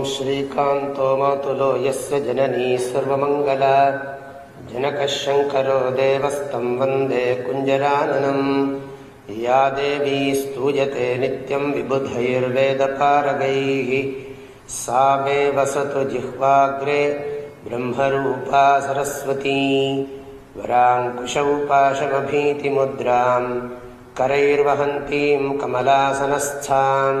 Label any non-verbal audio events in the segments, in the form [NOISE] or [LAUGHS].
श्रीकान्तो मातुलो यस्य जननी सर्वमङ्गला जनकः शङ्करो देवस्तं वन्दे कुञ्जराननम् या देवी स्तूयते नित्यं विबुधैर्वेदपारगैः सा मे वसतु जिह्वाग्रे ब्रह्मरूपा सरस्वती वराङ्कुशौ पाशमभीतिमुद्राम् करैर्वहन्तीं कमलासनस्थाम्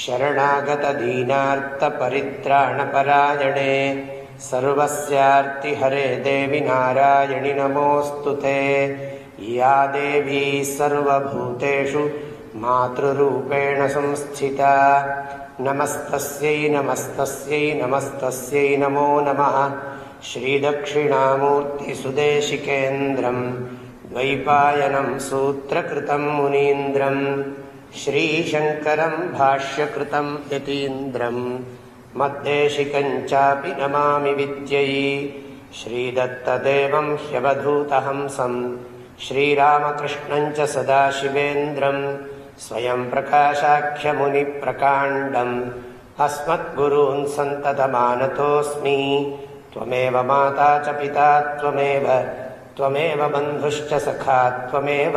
शरणागतदीनार्तपरित्राणपरायणे सर्वस्यार्तिहरे देवि नारायणि नमोऽस्तु ते या देवी सर्वभूतेषु मातृरूपेण संस्थिता नमस्तस्यै नमस्तस्यै नमस्तस्यै नमो नमः श्रीदक्षिणामूर्तिसुदेशिकेन्द्रम् द्वैपायनं सूत्रकृतं मुनीन्द्रम् श्रीशङ्करम् भाष्यकृतं यतीन्द्रम् मद्देशिकञ्चापि नमामि विद्यै श्रीदत्तदेवं ह्यवधूतहंसम् श्रीरामकृष्णञ्च सदाशिवेन्द्रम् स्वयं प्रकाशाख्यमुनिप्रकाण्डम् अस्मद्गुरून् सन्ततमानतोऽस्मि त्वमेव माता च पिता त्वमेव त्वमेव बन्धुश्च सखा त्वमेव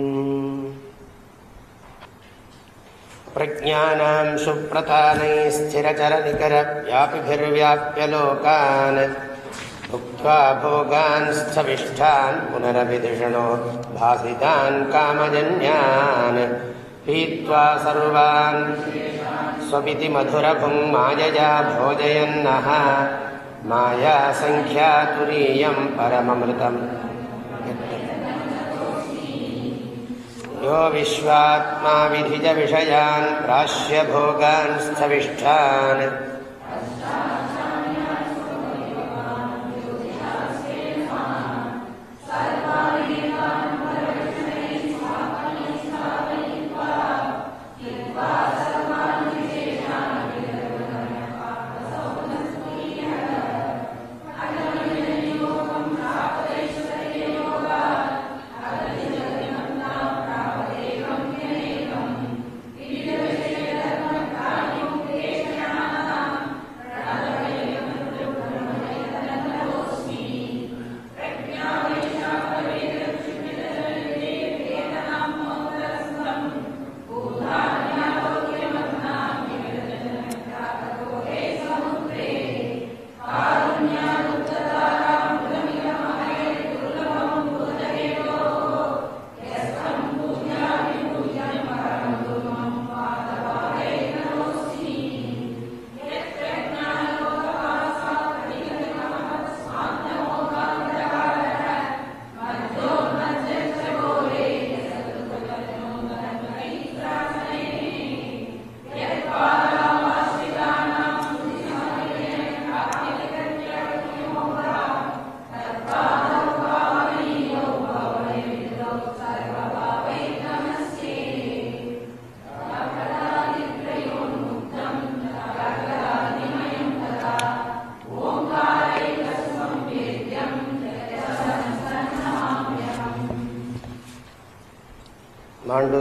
प्रज्ञानां सुप्रतानैः स्थिरचरनिकरव्यापिभिर्व्याप्य लोकान् भुक्त्वा भोगान् स्थविष्ठान् पुनरभिधिषणो भासितान् कामजन्यान् पीत्वा सर्वान् स्वपिति मधुरभुङ् मायया भोजयन्नः मायासङ्ख्यातुरीयं परममृतम् यो विश्वात्मा विधिजविषयान् प्राश्य भोगान् स्थविष्ठान्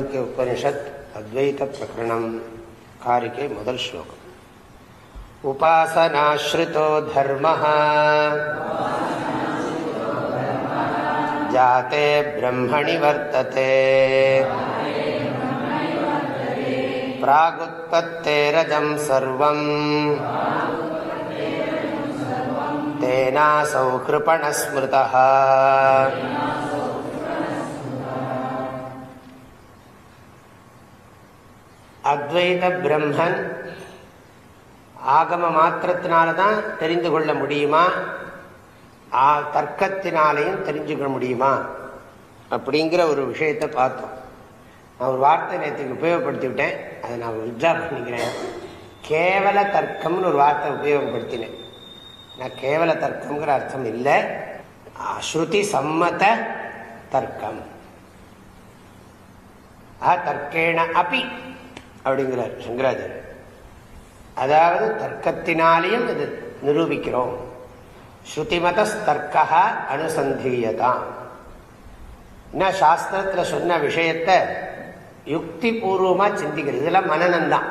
மாண்டூக்கிய உபனிஷத் அத்வைத பிரகரணம் காரிக்கை முதல் ஸ்லோகம் உபாசனாஸ்ருதோ தர்ம जाते ब्रह्मणि वर्तते प्रागुत्पत्तेरजं सर्वम् तेनासौ कृपणस्मृतः அத்வைத பிரம்மன் ஆகம மாத்திரத்தினால்தான் தெரிந்து கொள்ள முடியுமா? தர்க்கத்தினாலையும் தெரிஞ்சுக்க முடியுமா? அப்படிங்கிற ஒரு விஷயத்தை பார்த்தோம். நான் ஒரு வார்த்தை நேற்றுக்கு உபயோகப்படுத்தி விட்டேன் அதை நான் வித்ரா பண்ணிக்கிறேன். கேவல தர்க்கம்னு ஒரு வார்த்தை உபயோகப்படுத்தினேன். நான் கேவல தர்க்கம்ங்கிற அர்த்தம் இல்லை. ஸ்ருதி சம்மத தர்க்கம். தர்க்கேண அப்பி அப்படிங்கிறார் சங்கராஜர் அதாவது தர்க்கத்தினாலேயும் இது நிரூபிக்கிறோம். ஸ்ருதிமத தர்க்கா அனுசந்தீயதான் என்ன சாஸ்திரத்தில் சொன்ன விஷயத்த யுக்தி பூர்வமாக சிந்திக்கிறது இதெல்லாம் மனநம்தான்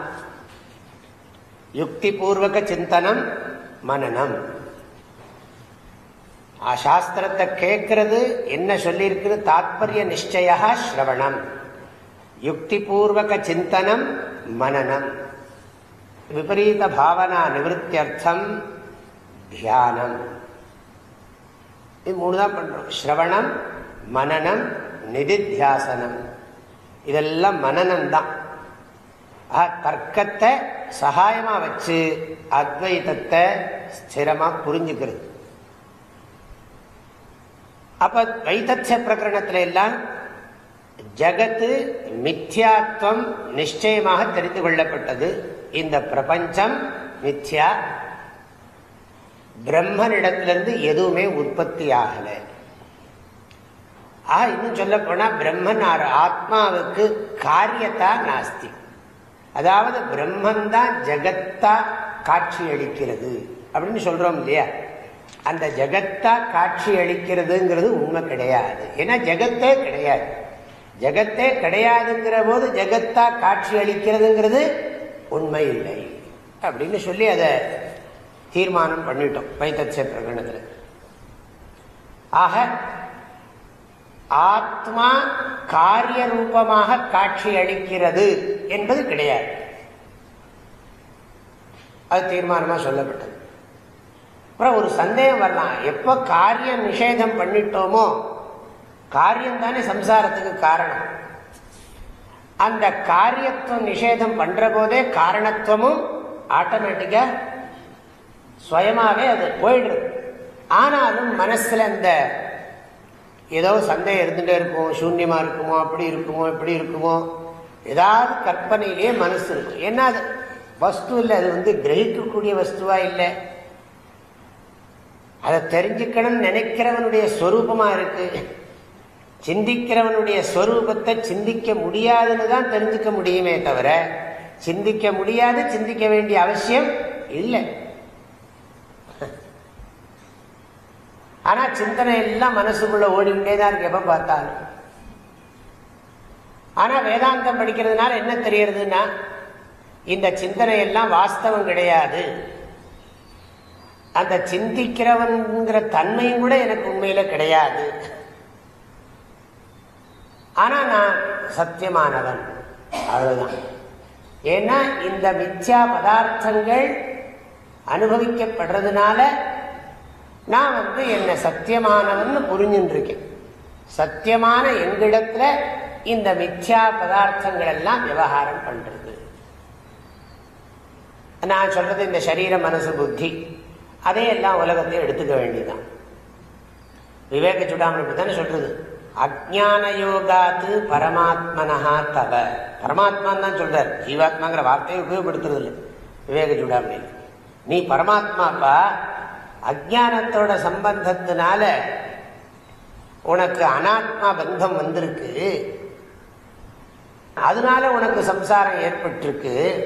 யுக்தி பூர்வக சிந்தனம் மனநம். சாஸ்திரத்தை கேட்கறது என்ன சொல்லியிருக்கு தாத்பரிய நிச்சய ஸ்ரவணம். யுக்திபூர்வக சிந்தனம் மனநம். விபரீத பாவனா நிவத்தியர்த்தம் தியானம். இது மூணு தான் பண்றோம். ஸ்ரவணம் மனநம் நிதித்தியாசனம். இதெல்லாம் மனநம் தான் தர்க்கத்தை சகாயமா வச்சு அத்வைதத்தை ஸ்திரமா புரிஞ்சுக்கிறது. அப்ப வைத்திய பிரகரணத்துல எல்லாம் ஜகத்து மித்யாத்வம் நிச்சயமாக தெரிந்து கொள்ளப்பட்டது. இந்த பிரபஞ்சம் மித்யா பிரம்மனிடத்திலிருந்து எதுவுமே உற்பத்தி ஆகலை. ஆ இன்னும் சொல்ல போனா பிரம்மன் ஆத்மாவுக்கு காரியத்தா நாஸ்தி. அதாவது பிரம்மன் தான் ஜகத்தா காட்சி அளிக்கிறது அப்படின்னு சொல்றோம் இல்லையா? அந்த ஜகத்தா காட்சி அளிக்கிறதுங்கிறது உண்மை கிடையாது. ஏன்னா ஜெகத்தே கிடையாது. ஜெகத்தே கிடையாதுங்கிற போது ஜெகத்தா காட்சி அளிக்கிறதுங்கிறது உண்மை இல்லை. அப்படின்னு சொல்லி அதை தீர்மானம் பண்ணிட்டோம் வைத்தச்ச பிரகடனத்தில் ஆக ஆத்மா காரிய ரூபமாக காட்சி அளிக்கிறது என்பது கிடையாது. அது தீர்மானமாக சொல்லப்பட்டது. அப்புறம் ஒரு சந்தேகம் வரலாம் எப்போ காரியம் நிஷேதம் பண்ணிட்டோமோ காரியம் தானே சம்சாரத்துக்கு காரணம். அந்த காரியத்துவம் நிஷேதம் பண்ற போதே காரணத்துவமும் ஆட்டோமேட்டிக்கா சுயமாவே அது போயிடுது. ஆனாலும் மனசுல அந்த ஏதோ சந்தேகம் இருந்துட்டே இருக்கும் சூன்யமா இருக்குமோ அப்படி இருக்குமோ இப்படி இருக்குமோ ஏதாவது கற்பனையிலேயே மனசு இருக்கும் ஏன்னா அது வஸ்து இல்லை அது வந்து கிரகிக்கக்கூடிய வஸ்துவா இல்லை. அதை தெரிஞ்சுக்கணும்னு நினைக்கிறவனுடைய ஸ்வரூபமா இருக்கு. சிந்திக்கிறவனுடைய ஸ்வரூபத்தை சிந்திக்க முடியாதுன்னு தான் தெரிஞ்சுக்க முடியுமே தவிர சிந்திக்க முடியாது சிந்திக்க வேண்டிய அவசியம் இல்லை. ஆனா சிந்தனை எல்லாம் மனசுக்குள்ள ஓடிக்கிட்டே தான் இருக்கு எப்ப பார்த்தாலும். ஆனா வேதாந்தம் படிக்கிறதுனால என்ன தெரியறதுன்னா இந்த சிந்தனை எல்லாம் வாஸ்தவம் கிடையாது. அந்த சிந்திக்கிறவன்கிற தன்மையும் கூட எனக்கு உண்மையில கிடையாது. ஆனா நான் சத்தியமானவன். அவ்வளவுதான். ஏன்னா இந்த மித்யா பதார்த்தங்கள் அனுபவிக்கப்படுறதுனால நான் வந்து என்ன சத்தியமானவன் புரிஞ்சுருக்கேன் சத்தியமான எங்கிடத்துல இந்த மித்யா பதார்த்தங்கள் எல்லாம் விவகாரம் பண்றது. நான் சொல்றது இந்த சரீர மனசு புத்தி. அதையெல்லாம் உலகத்தையும் எடுத்துக்க வேண்டியதுதான். விவேக சுடாமணி தானே சொல்றது? அஜான யோகாத்து பரமாத்மனஹா தவ. பரமாத்மான்னு தான் சொல்றாரு. ஜீவாத்மாங்கிற வார்த்தையை உபயோகப்படுத்துறது இல்லை விவேக சுடாமணி. நீ பரமாத்மாப்பா அஜானத்தோட சம்பந்தத்தினால உனக்கு அனாத்மா பந்தம் வந்திருக்கு. அதனால உனக்கு சம்சாரம் ஏற்பட்டிருக்கு.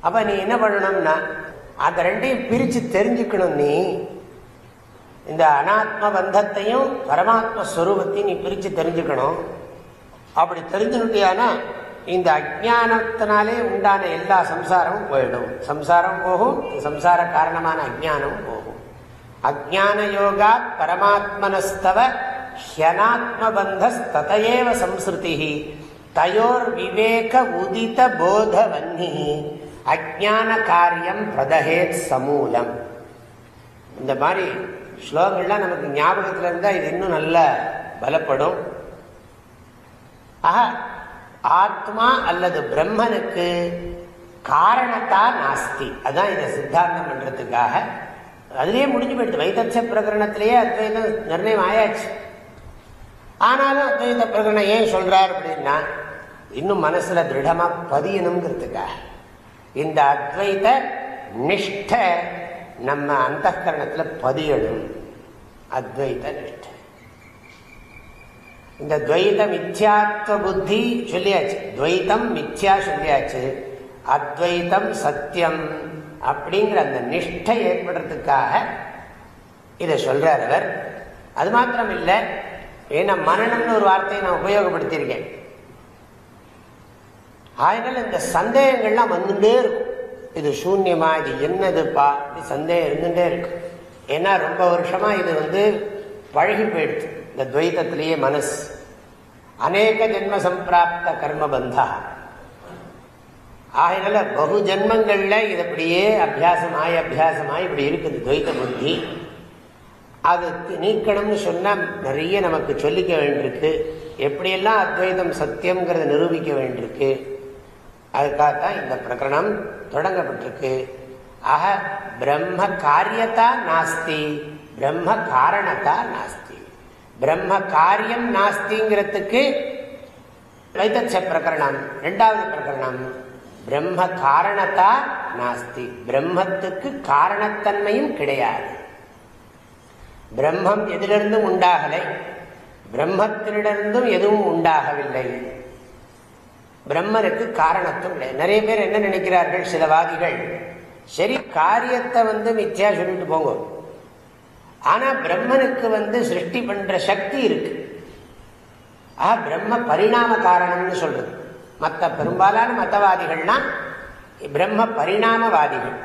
அப்ப நீ என்ன பண்ணணும்னா அந்த ரெண்டையும் பிரிச்சு தெரிஞ்சுக்கணும் நீ. இந்த அனாத்ம பந்தத்தையும் பரமாத்ம ஸ்வரூபத்தையும் நீ பிரிச்சு தெரிஞ்சுக்கணும். அப்படி தெரிஞ்சுக்கிட்டியானா இந்த அஜானத்தினாலே உண்டான எல்லா சம்சாரமும் போயிடும். சம்சாரம் போகும் சம்சார காரணமான அஜானமும் போகும். அஜான யோகா பரமாத்மனஸ்தவ ஹியனாத்மபந்தஸ்ததையேவ சம்ஸ்ருதி தயோர் விவேக உதித போத வன்னி அஜான காரியம் பிரதஹேத் சமூலம். இந்த மாதிரி ஸ்லோகங்கள்லாம் நமக்கு ஞாபகத்தில் இருந்தால் இது இன்னும் நல்ல பலப்படும். ஆஹா ஆத்மா அல்லது பிரம்மனுக்கு காரணத்தா நாஸ்தி. அதான் இதை சித்தாந்தம் பண்றதுக்காக. அதுலேயே முடிஞ்சு போயிடுது. வைத்தச்ச பிரகரணத்திலேயே அத்வைதம் நிர்ணயம் ஆயாச்சு. ஆனாலும் அத்வைத பிரகரணம் ஏன் சொல்றார் அப்படின்னா இன்னும் மனசுல திருடமா பதியணுங்கிறதுக்காக இந்த அத்வைத நிஷ்ட நம்ம அந்த கரணத்தில் பதியணும். அத்வைத நிஷ்ட. இந்த துவைத மித்யாத்வ புத்தி சொல்லியாச்சு. துவைத்தம் மித்யா சொல்லியாச்சு. அத்வைத்தம் சத்தியம் அப்படிங்கிற அந்த நிஷ்டை ஏற்படுறதுக்காக இதை சொல்றார் அவர். அது மாத்திரம் இல்லை ஏன்னா மரணம்னு ஒரு வார்த்தையை நான் உபயோகப்படுத்தியிருக்கேன். அதனால இந்த சந்தேகங்கள்லாம் வந்துட்டே இருக்கும். இது சூன்யமா இது என்னதுப்பா? இது சந்தேகம் இருந்துட்டே இருக்கு. ஏன்னா ரொம்ப வருஷமா இது வந்து பழகி போயிடுது இந்த துவைத்தத்திலேயே மனசு. அநேக ஜென்ம சம்பிராப்த கர்ம பந்தா. ஆகையினால பகு ஜென்மங்கள்ல இது அப்படியே அபியாசமாய் அபியாசமாய் இப்படி இருக்குது துவைத்த புத்தி. அது நீக்கணும்னு சொன்னா நிறைய நமக்கு சொல்லிக்க வேண்டியிருக்கு. எப்படியெல்லாம் அத்வைதம் சத்தியம்ங்கிறத நிரூபிக்க வேண்டியிருக்கு. அதுக்காகத்தான் இந்த பிரகரணம் தொடங்கப்பட்டிருக்கு. ஆக பிரம்ம காரியத்தா நாஸ்தி பிரம்ம காரணத்தா நாஸ்தி. பிரம்ம காரியம் நாஸ்திங்கிறதுக்கு வைத்தச்ச பிரகரணம் ரெண்டாவது பிரகரணம் பிரம்ம காரணத்தா நாஸ்தி. பிரம்மத்துக்கு காரணத்தன்மையும் கிடையாது. பிரம்மம் எதிலிருந்தும் உண்டாகலை பிரம்மத்தினிடந்தும் எதுவும் உண்டாகவில்லை. பிரம்மனுக்கு காரணத்தும் இல்லை. நிறைய பேர் என்ன நினைக்கிறார்கள்? சில வாதிகள் சரி காரியத்தை வந்து மித்தியா சொல்லிட்டு போங்க. ஆனா பிரம்மனுக்கு வந்து சிருஷ்டி பண்ற சக்தி இருக்கு. ஆஹ் பிரம்ம பரிணாம காரணம்னு சொல்றது. மற்ற பெரும்பாலான மதவாதிகள்னா பிரம்ம பரிணாமவாதிகள்.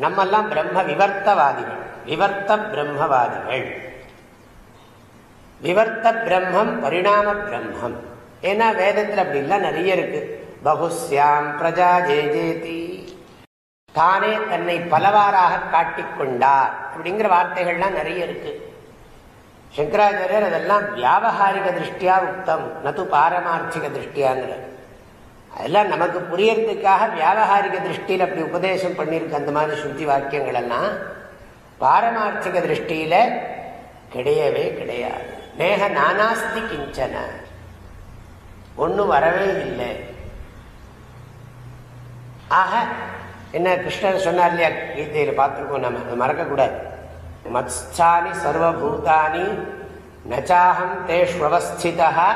நம்மெல்லாம் பிரம்ம விவர்த்தவாதிகள். விவர்த்த பிரம்மவாதிகள். விவர்த்த பிரம்மம் பரிணாம பிரம்மம். ஏன்னா வேதத்தில் அப்படிலாம் நிறைய இருக்கு. பகுஸ்யாம் பிரஜா ஜெயஜேதி. தானே தன்னை பலவாறாக காட்டிக்கொண்டார் அப்படிங்கிற வார்த்தைகள்லாம் நிறைய இருக்கு. சங்கராச்சாரியர் அதெல்லாம் வியாபகாரிக திருஷ்டியா உத்தம் நது பாரமார்த்திக திருஷ்டியாங்கிறார். அதெல்லாம் நமக்கு புரியறதுக்காக வியாபகாரிக திருஷ்டியில் அப்படி உபதேசம் பண்ணியிருக்கு அந்த மாதிரி சுத்தி வாக்கியங்கள் எல்லாம் பாரமார்த்திக திருஷ்டியில கிடையவே கிடையாது. மேக நானாஸ்தி கிஞ்சன. ஒன்றும் வரவே இல்லை. ஆக என்ன கிருஷ்ணன் சொன்னார் இல்லையா? கீதையில் பார்த்துருக்கோம் நம்ம மறக்கக்கூடாது. மத்ஸ்தானி சர்வபூதானி நச்சாஹம் தேஷ்வஸ்திதா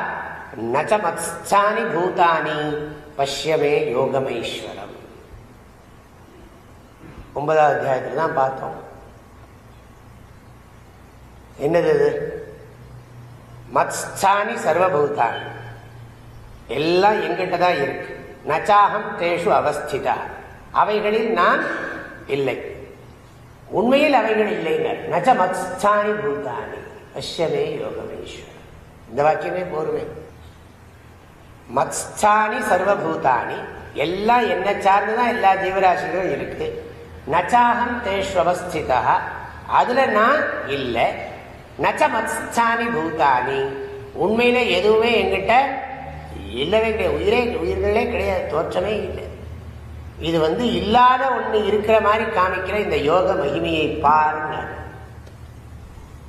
நச்ச மத்ஸ்தானி பூதானி பஷ்யமே யோகமேஸ்வரம். ஒன்பதாவது அத்தியாயத்தில் தான் பார்த்தோம். என்னது மத்ஸ்தானி சர்வபூதானி. எல்லாம் எங்கிட்ட தான் இருக்கு. நச்சாகம் தேஷு அவஸ்திதா. அவைகளில் நான் இல்லை. உண்மையில் அவைகள் இல்லைங்க நச்ச மத்ஸ்தானி பூதானி. பஷ்யமே யோகமேஸ்வரம் இந்த வாக்கியமே போருமே. மத்ஸ்தானி சர்வபூதானி. எல்லாம் என்ன சார்ந்துதான் எல்லா ஜீவராசிகளும் இருக்கு. நச்சாகம் தேஷு அவஸ்திதா. அதுல நான் இல்லை. நச்ச மத்ஸ்தானி பூதானி. உண்மையில எதுவுமே எங்கிட்ட இல்லவே கிடையாது. உயிரே உயிர்களே கிடையாது. தோற்றமே இல்லை. இது வந்து இல்லாத ஒன்று இருக்கிற மாதிரி காமிக்கிற இந்த யோக மகிமையை பாருங்க.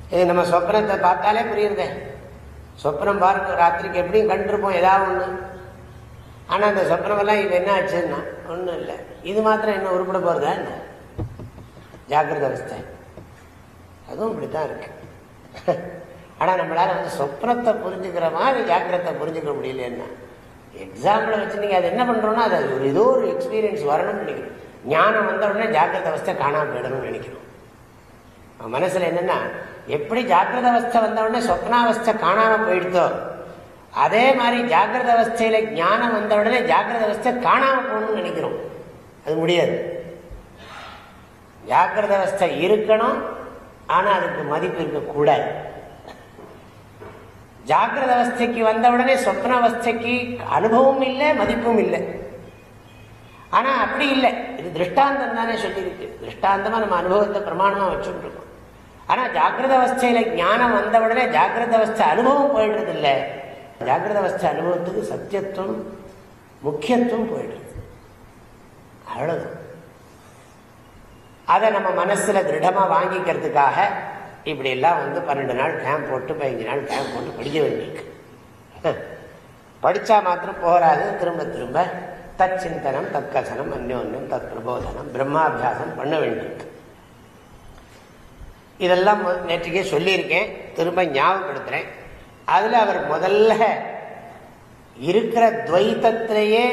இது நம்ம சொப்னத்தை பார்த்தாலே புரியுது சொப்னம் பார்க்க ராத்திரிக்கு எப்படியும் கண்டிருப்போம் ஏதாவது ஒன்று ஆனால் அந்த சொப்னமெல்லாம் இது என்ன ஆச்சுன்னா ஒன்றும் இல்லை. இது மாத்திரம் என்ன உருப்பிட போகிறதா என்ன? ஜாக்கிரத அவஸ்தை. அதுவும் இப்படி தான் இருக்கு. [LAUGHS] ஆனால் நம்மளால வந்து சொப்னத்தை புரிஞ்சுக்கிற மாதிரி ஜாக்கிரத்தை புரிஞ்சுக்க முடியலன்னா எக்ஸாம்பிளை வச்சு நீங்கள் அது என்ன பண்ணுறோன்னா அது ஒரு ஏதோ ஒரு எக்ஸ்பீரியன்ஸ் வரணும்னு நினைக்கிறோம். ஞானம் வந்த உடனே ஜாக்கிரத அவஸ்தை காணாமல் போயிடணும்னு நினைக்கிறோம். மனசில் என்னென்னா எப்படி ஜாக்கிரத அவஸ்தை வந்த உடனே சொப்னாவஸ்தை காணாம போயிடுதோ அதே மாதிரி ஜாக்கிரத அவஸ்தையில் ஞானம் வந்த உடனே ஜாக்கிரத அவஸ்தை காணாம போகணும்னு நினைக்கிறோம். அது முடியாது. ஜாக்கிரத அவஸ்தை இருக்கணும் ஆனால் அதுக்கு மதிப்பு இருக்கக்கூடாது. ஜாக்கிரத அவஸ்தைக்கு வந்த உடனே சொப்ன அவஸ்தைக்கு அனுபவம் இல்லை மதிப்பும் இல்லை. ஆனா அப்படி இல்லை. இது திருஷ்டாந்தம் தானே சொல்லியிருக்கு. திருஷ்டாந்தமா நம்ம அனுபவத்தை பிரமாணமா வச்சுட்டு இருக்கோம் ஆனா ஜாக்கிரத அவஸ்தையில ஞானம் வந்தவுடனே ஜாக்கிரத அவஸ்தை அனுபவம் போயிடுறது இல்லை ஜாகிரத அவஸ்தை அனுபவத்துக்கு சத்தியத்துவம் முக்கியத்துவம் போயிடுது. அவ்வளவு அதை நம்ம மனசுல திருடமா வாங்கிக்கிறதுக்காக இப்படி எல்லாம் வந்து பன்னெண்டு நாள் கேம்ப் போட்டு பதினஞ்சு நாள் கேம்ப் போட்டு படிக்க வேண்டியிருக்கு. படித்தா மாத்திரம் போராது திரும்ப திரும்ப தச்சிந்தனம் தற்கசனம் அந்யோன்யம் தத் பிரபோதனம் பிரம்மாபியாசம் பண்ண வேண்டியிருக்கு. இதெல்லாம் நேற்றுக்கே சொல்லியிருக்கேன் திரும்ப ஞாபகப்படுத்துகிறேன் அதில் அவர் முதல்ல இருக்கிற துவைத்தத்திலேயே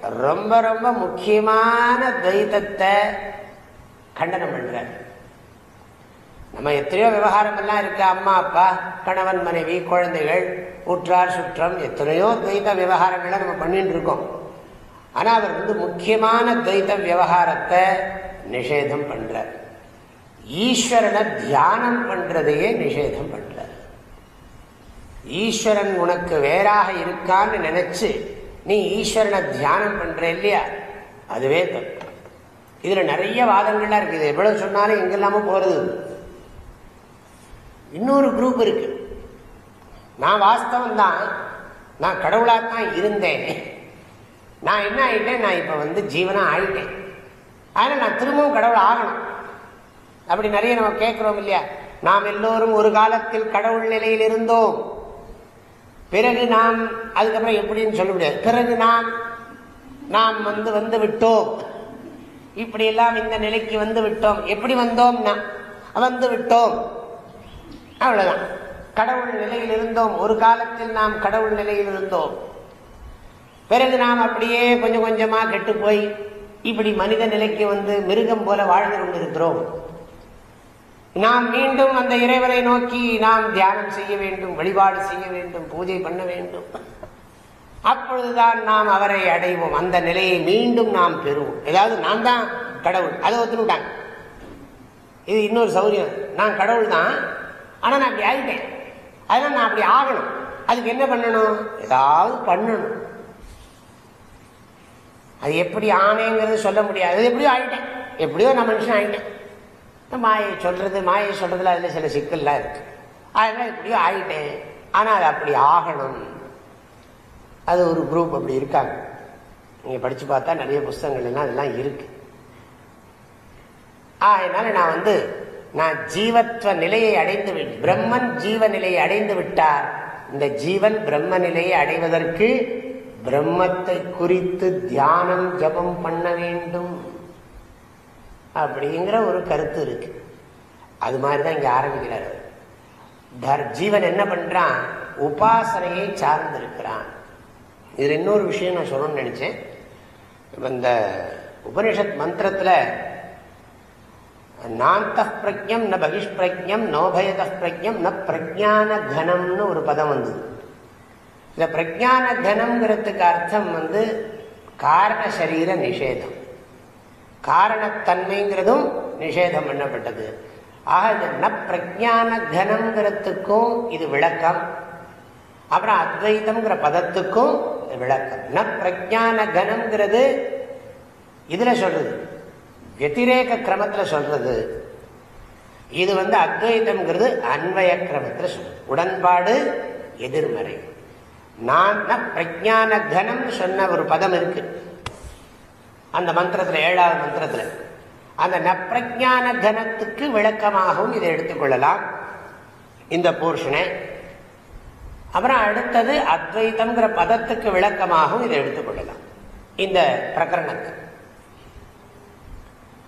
ரொம்ப ரொம்ப முக்கியமான துவைத்தத்தை கண்டனம் பண்ணுறாரு நம்ம எத்தனையோ விவகாரம் எல்லாம் இருக்கு. அம்மா அப்பா கணவன் மனைவி குழந்தைகள் உற்றார் சுற்றம் எத்தனையோ துவைத விவகாரங்களை நம்ம பண்ணிட்டு இருக்கோம். ஆனா அவர் வந்து முக்கியமான துவைத்த விவகாரத்தை நிஷேதம் பண்றார். ஈஸ்வரனை தியானம் பண்றதையே நிஷேதம் பண்றார். ஈஸ்வரன் உனக்கு வேறாக இருக்கான்னு நினைச்சு நீ ஈஸ்வரனை தியானம் பண்ற இல்லையா? அதுவே தப்பு. இதுல நிறைய வாதங்கள்லாம் இருக்கு. எவ்வளவு சொன்னாலும் எங்கெல்லாமும் போறது. இன்னொரு குரூப் இருக்கு. நான் வாஸ்தவம் தான் நான் கடவுளாத்தான் இருந்தேன். நான் என்ன ஆயிட்டேன்? நான் இப்ப வந்து ஜீவனா ஆயிட்டேன். அதனால நான் திரும்பவும் கடவுள் ஆகணும். அப்படி நிறைய நம்ம கேட்கிறோம் இல்லையா? நாம் எல்லோரும் ஒரு காலத்தில் கடவுள் நிலையில் இருந்தோம். பிறகு நாம் அதுக்கப்புறம் எப்படின்னு சொல்ல முடியாது. பிறகு நாம் நாம் வந்து வந்து விட்டோம். இப்படி எல்லாம் இந்த நிலைக்கு வந்து விட்டோம். எப்படி வந்தோம்னா வந்து விட்டோம். அவ்வளவுதான். கடவுள் நிலையில் இருந்தோம் ஒரு காலத்தில் நாம் கடவுள் நிலையில் இருந்தோம் பிறகு நாம் அப்படியே கொஞ்சம் கொஞ்சமா கெட்டு போய் இப்படி மனித நிலைக்கு வந்து மிருகம் போல வாழ்ந்து கொண்டிருக்கிறோம். நாம் மீண்டும் அந்த இறைவனை நோக்கி நாம் தியானம் செய்ய வேண்டும் வழிபாடு செய்ய வேண்டும் பூஜை பண்ண வேண்டும். அப்பொழுதுதான் நாம் அவரை அடைவோம். அந்த நிலையை மீண்டும் நாம் பெறுவோம். ஏதாவது நான் தான் கடவுள். அதை ஒத்துனுட்டாங்க இது இன்னொரு சௌரியம். நான் கடவுள் தான் ஆனா நான் அப்படி ஆகிட்டேன். அதனால நான் அப்படி ஆகணும். அதுக்கு என்ன பண்ணணும்? ஏதாவது பண்ணணும். அது எப்படி ஆனேங்கிறது சொல்ல முடியாது. அது எப்படியோ ஆகிட்டேன். எப்படியோ நான் மனுஷன் ஆகிட்டேன். மாயை சொல்றது மாயை சொல்றதுல அதுல சில சிக்கல்லாம் இருக்கு. அதனால எப்படியோ ஆகிட்டேன். ஆனா அது அப்படி ஆகணும். அது ஒரு குரூப் அப்படி இருக்காங்க. நீங்க படிச்சு பார்த்தா நிறைய புஸ்தகங்கள் எல்லாம் அதெல்லாம் இருக்கு. அதனால நான் வந்து நான் ஜீவத்வ நிலையை அடைந்து பிரம்மன் ஜீவ நிலையை அடைந்து விட்டார். இந்த ஜீவன் பிரம்ம நிலையை அடைவதற்கு பிரம்மத்தை குறித்து தியானம் ஜபம் பண்ண வேண்டும். அப்படிங்கிற ஒரு கருத்து இருக்கு. அது மாதிரிதான் இங்க ஆரம்பிக்கிறார். ஜீவன் என்ன பண்றான்? உபாசனையை சார்ந்திருக்கிறான். இது இன்னொரு விஷயம் நான் சொல்லணும்னு நினைச்சேன். இந்த உபனிஷத் மந்திரத்துல நாந்த பிரஜம் ந பகிஷ்பிரஜம் நோபயத பிரஜம் ந பிரஜான கனம்னு ஒரு பதம் வந்தது. இந்த பிரஜான கனம்ங்கிறதுக்கு அர்த்தம் வந்து காரண சரீர நிஷேதம். காரணத்தன்மைங்கிறதும் நிஷேதம் பண்ணப்பட்டது. ஆக இந்த ந பிரஜான கனம்ங்கிறதுக்கும் இது விளக்கம். அப்புறம் அத்வைத்தம்ங்கிற பதத்துக்கும் விளக்கம். ந பிரஜான கனம்ங்கிறது இதுல சொல்றது. வத்திரேக கிரமத்தில் சொல்றது. இது வந்து அத்வைதம்ங்கிறது அன்வய கிரமத்தில் சொல்றது. உடன்பாடு எதிர்மறை. நான் பிரஜான கனம் சொன்ன ஒரு பதம் இருக்கு. அந்த மந்திரத்தில் ஏழாவது மந்திரத்தில். அந்த நப்பிரஜான கனத்துக்கு விளக்கமாகவும் இதை எடுத்துக்கொள்ளலாம் இந்த போர்ஷனை. அப்புறம் அடுத்தது அத்வைத்தம்ங்கிற பதத்துக்கு விளக்கமாகவும் இதை எடுத்துக்கொள்ளலாம் இந்த பிரகரணத்தை.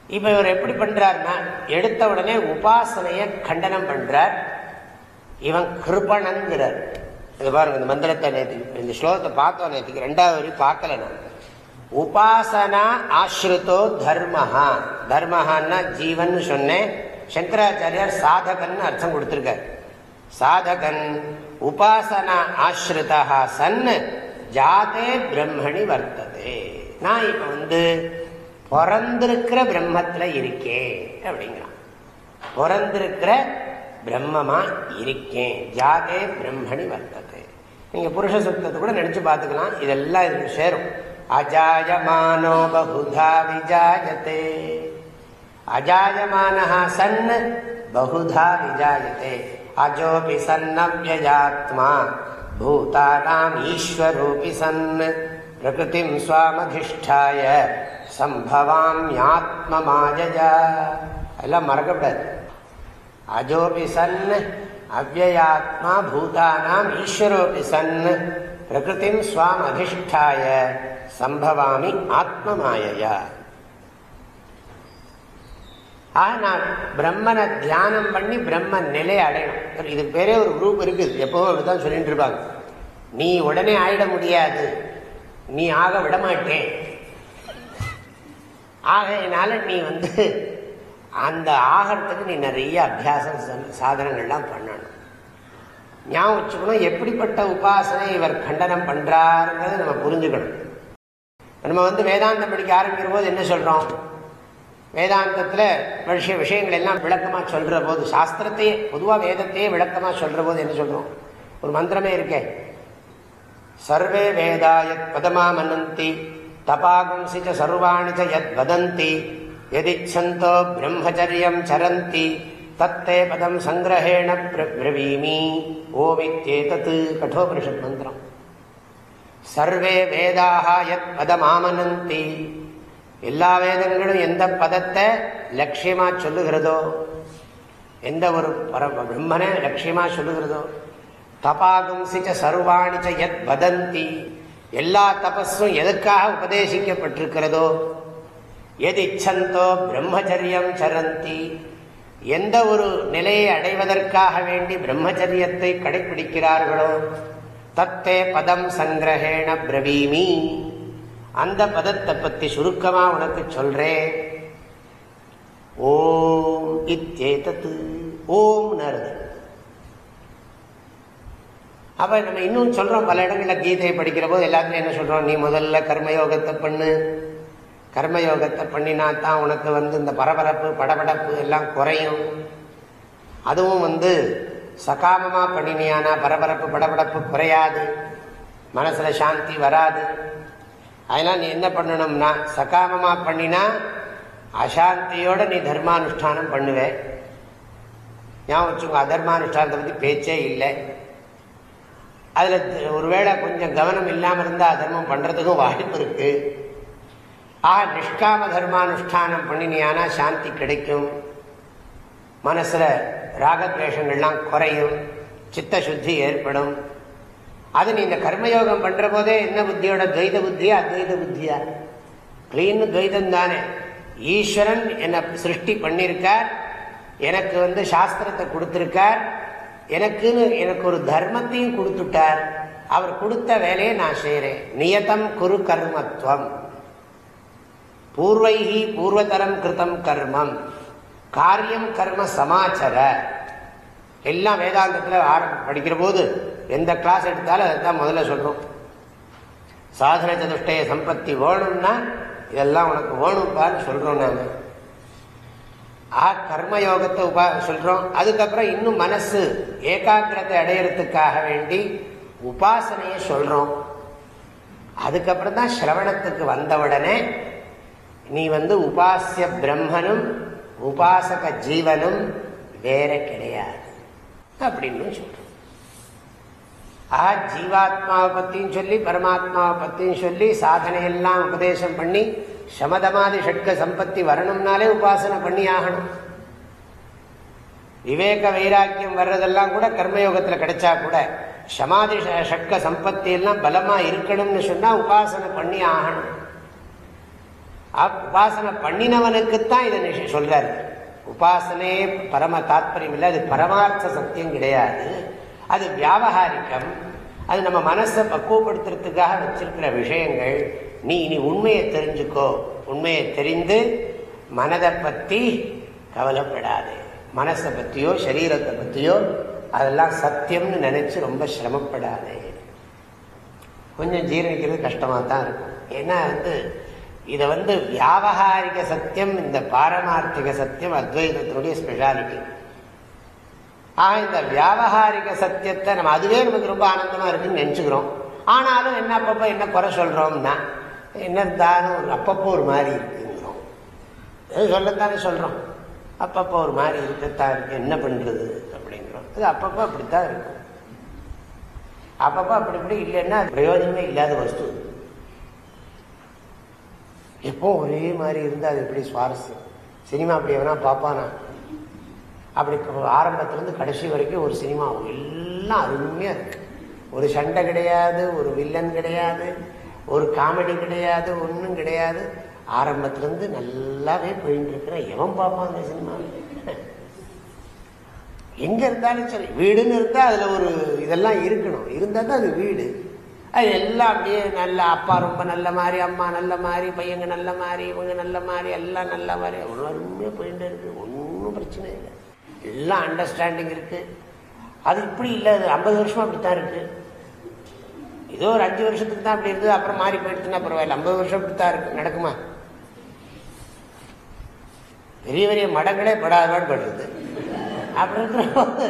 இப்ப இவர் எப்படி பண்ணுறாருன்னா எடுத்த உடனே உபாசனைய கண்டனம் பண்றார். இவன் கிருபணங்கிறார். இது பாருங்க இந்த மந்திரத்தை நேற்று இந்த ஸ்லோகத்தை பார்த்தோம் நேற்றுக்கு ரெண்டாவது வரி பார்க்கல நான். உபாசனா ஆசிரித்தோ தர்மஹா. தர்மஹான்னா ஜீவன் சொன்னேன் சங்கராச்சாரியார் சாதகன் அர்த்தம் கொடுத்திருக்கார். சாதகன் உபாசனா ஆசிரிதா சன் ஜாதே பிரம்மணி வர்த்ததே. நான் இப்ப வந்து பிறந்திருக்கிற பிரம்மத்துல இருக்கேன் அப்படிங்கிறான். பிறந்திருக்கிற பிரம்மமா இருக்கேன் ஜாதே பிரம்மணி வர்த்தது நீங்க புருஷ சுத்தத்தை கூட நினைச்சு பார்த்துக்கலாம். இதெல்லாம் இதுக்கு சேரும். அஜாயமானோ பகுதா விஜாயத்தே அஜாயமானஹா சன் பகுதா விஜாயத்தே அஜோபி சன்னவியஜாத்மா பூதானாம் ஈஸ்வரோபி சன். பிரகிருதிம் சுவாமதிஷ்டாய. சம்பவாமியாத்ம மாஜஜா அதெல்லாம் மறக்கப்படாது. அஜோபி சன் அவ்வயாத்மா பூதானாம் ஈஸ்வரோபி சன் பிரகிருதிம் சுவாம் அதிஷ்டாய சம்பவாமி ஆத்ம மாயையா ஆக நான் பிரம்மனை தியானம் பண்ணி பிரம்ம நிலை அடையணும். இதுக்கு பேரே ஒரு குரூப் இருக்குது. எப்பவும் அப்படிதான் சொல்லிட்டு இருப்பாங்க. நீ உடனே ஆயிட முடியாது. நீ ஆக விடமாட்டேன். ஆகையினால நீ வந்து அந்த ஆகிறதுக்கு நீ நிறைய அபியாசம் சாதனங்கள்லாம் பண்ணணும். ஞாபகம் வச்சுக்கணும் எப்படிப்பட்ட உபாசனை இவர் கண்டனம் பண்றாருங்கிறத நம்ம புரிஞ்சுக்கணும். நம்ம வந்து வேதாந்தம் படிக்க ஆரம்பிக்கிற போது என்ன சொல்றோம்? வேதாந்தத்தில் விஷய விஷயங்கள் எல்லாம் விளக்கமாக சொல்கிற போது சாஸ்திரத்தையே பொதுவாக வேதத்தையே விளக்கமாக சொல்கிற போது என்ன சொல்கிறோம் ஒரு மந்திரமே இருக்கே. சர்வே வேதா யத் பதமா மன்னந்தி தபாகும்சி சர்வாணி யத் வதந்தி. எதிச்சந்தோ பிரம்மச்சரியம் சரந்தி. தத்தே பதம் சங்கிரஹேண பிரவீமி. ஓமித்தேதத் கட்டோபனிஷத் மந்திரம். சர்வே வேதாக யத் பதமாமனந்தி. எல்லா வேதங்களும் எந்த பதத்தை லட்சியமா சொல்லுகிறதோ எந்த ஒரு பர பிரம்மனை லட்சியமா சொல்லுகிறதோ தபாகும்சிச்ச சர்வாணிச்ச யத் வதந்தி. எல்லா தபஸும் எதற்காக உபதேசிக்கப்பட்டிருக்கிறதோ? எது இச்சந்தோ பிரம்மச்சரியம் சரந்தி. எந்த ஒரு நிலையை அடைவதற்காக வேண்டி பிரம்மச்சரியத்தை கடைபிடிக்கிறார்களோ தத்தே பதம் சங்கிரகேண பிரவீமி. அந்த பதத்தை பற்றி சுருக்கமாக உனக்கு சொல்றேன். ஓம் இத்தேதத்து ஓம் நருது அப்ப நம்ம இன்னும் சொல்றோம் பல இடங்களில் கீதையை படிக்கிற போது எல்லாத்துலையும் என்ன சொல்றோம்? நீ முதல்ல கர்மயோகத்தை பண்ணு. கர்மயோகத்தை பண்ணினா தான் உனக்கு வந்து இந்த பரபரப்பு படபடப்பு எல்லாம் குறையும். அதுவும் வந்து சகாமமா பண்ணினியானா பரபரப்பு படபடப்பு குறையாது. மனசுல சாந்தி வராது. அதனால் நீ என்ன பண்ணணும்னா சகாமமா பண்ணினா அசாந்தியோட நீ தர்மானுஷ்டானம் பண்ணுவேன் ஞாபகம் வச்சுக்கோ அதர்மானுஷ்டானத்தை பற்றி பேச்சே இல்லை. அதில் ஒருவேளை கொஞ்சம் கவனம் இல்லாமல் இருந்தால் தர்மம் பண்ணுறதுக்கும் வாய்ப்பு இருக்கு. ஆக நிஷ்காம தர்மானுஷ்டானம் பண்ணினியானா சாந்தி கிடைக்கும். மனசில் ராகத்வேஷங்கள்லாம் குறையும் சித்த சுத்தி ஏற்படும். அது நீ இந்த கர்மயோகம் பண்ணுற போதே என்ன புத்தியோட? துவைத புத்தியா அத்வைத புத்தியா? கிளீன் துவைதம் தானே. ஈஸ்வரன் என்னை சிருஷ்டி பண்ணியிருக்கார் எனக்கு வந்து சாஸ்திரத்தை கொடுத்துருக்கார் எனக்குன்னு எனக்கு ஒரு தர்மத்தையும் கொடுத்துட்டார். அவர் கொடுத்த வேலையை நான் செய்கிறேன் நியதம் குரு கர்மத்துவம் பூர்வைகி பூர்வதரம் கிருத்தம் கர்மம். காரியம் கர்ம சமாச்சர. எல்லாம் வேதாந்தத்தில் ஆரம்ப படிக்கிற போது எந்த கிளாஸ் எடுத்தாலும் அதை தான் முதல்ல சொல்கிறோம் சாதன சதுஷ்டய சம்பத்தி வேணும்னா இதெல்லாம் உனக்கு வேணும்பான்னு சொல்கிறோம் நாங்கள் ஆ கர்மயோகத்தை உபா சொல்கிறோம் அதுக்கப்புறம் இன்னும் மனசு ஏகாகிரத்தை அடையிறதுக்காக வேண்டி உபாசனையை சொல்கிறோம் அதுக்கப்புறம் தான் சிரவணத்துக்கு வந்தவுடனே நீ வந்து உபாசிய பிரம்மனும் உபாசக ஜீவனும் வேற கிடையாது. அப்படின்னு சொல்றோம். ஆ ஜீவாத்மாவை பத்தியும் சொல்லி பரமாத்மாவை பத்தியும் சொல்லி சாதனையெல்லாம் உபதேசம் பண்ணி சமதமாதி ஷட்க சம்பத்தி வரணும்னாலே உபாசனை பண்ணி ஆகணும் விவேக வைராக்கியம் வர்றதெல்லாம் கூட கர்மயோகத்தில் கிடைச்சா கூட சமாதி ஷட்க சம்பத்தி எல்லாம் பலமா இருக்கணும்னு சொன்னா உபாசனை பண்ணி ஆகணும். உபாசனை பண்ணினவனுக்குத்தான் இதை சொல்றாரு. உபாசனையே பரம தாத்பரியம் இல்லை அது பரமார்த்த சத்தியம் கிடையாது. அது வியாபகாரிக்கம். அது நம்ம மனசை பக்குவப்படுத்துறதுக்காக வச்சிருக்கிற விஷயங்கள். நீ இனி உண்மையை தெரிஞ்சுக்கோ. உண்மையை தெரிந்து மனதை பற்றி கவலைப்படாது. மனசை பற்றியோ சரீரத்தை பற்றியோ அதெல்லாம் சத்தியம்னு நினைச்சு ரொம்ப சிரமப்படாது. கொஞ்சம் ஜீரணிக்கிறது கஷ்டமாக தான் இருக்கும். ஏன்னா வந்து இதை வந்து வியாபகாரிக சத்தியம் இந்த பாரமார்த்திக சத்தியம் அத்வைதத்தினுடைய ஸ்பெஷாலிட்டி ஆக இந்த வியாபகாரிக சத்தியத்தை நம்ம அதுவே நமக்கு ரொம்ப ஆனந்தமாக இருக்குன்னு நினச்சிக்கிறோம். ஆனாலும் என்ன அப்பப்போ என்ன குறை சொல்கிறோம்னா என்ன இருந்தாலும் அப்பப்போ ஒரு மாதிரி இருக்குங்கிறோம் சொல்லத்தானே சொல்றோம். அப்பப்போ ஒரு மாதிரி இருக்கத்தான் இருக்கு. என்ன பண்றது அப்படிங்கிறோம் அது அப்பப்போ அப்படித்தான் இருக்கும். அப்பப்போ அப்படி இப்படி இல்லைன்னா பிரயோஜனமே இல்லாத வஸ்து. எப்போ ஒரே மாதிரி இருந்தால் அது எப்படி சுவாரஸ்யம்? சினிமா அப்படி எவனா பார்ப்பானா? அப்படி ஆரம்பத்துலேருந்து கடைசி வரைக்கும் ஒரு சினிமா எல்லாம் அருமையாக இருக்கு. ஒரு சண்டை கிடையாது ஒரு வில்லன் கிடையாது. ஒரு காமெடி கிடையாது ஒன்றும் கிடையாது. ஆரம்பத்திலேருந்து நல்லாவே போயிட்டு இருக்கிறேன் எவன் பார்ப்பான் அந்த சினிமா? எங்க இருந்தாலும் சரி வீடுன்னு இருந்தால் அதில் ஒரு இதெல்லாம் இருக்கணும். இருந்தால் தான் அது வீடு. அது எல்லாம் அப்படியே நல்ல அப்பா ரொம்ப நல்ல மாதிரி அம்மா நல்ல மாதிரி பையங்க நல்ல மாதிரி இவங்க நல்ல மாதிரி எல்லாம் நல்ல மாதிரி. அவ்வளோ அருமையாக போயிட்டு இருக்கு. ஒன்றும் பிரச்சனை இல்லை. எல்லாம் அண்டர்ஸ்டாண்டிங் இருக்குது அது இப்படி இல்லை. அது ஐம்பது வருஷமா அப்படித்தான் இருக்குது ஏதோ ஒரு அஞ்சு வருஷத்துக்கு தான் அப்படி இருந்தது அப்புறம் மாறி போயிடுச்சுன்னா பரவாயில்ல. ஐம்பது வருஷம் அப்படித்தான் இருக்கு நடக்குமா? பெரிய பெரிய மடங்களே படாதபாடு படுறது. அப்படி இருக்கிறபோது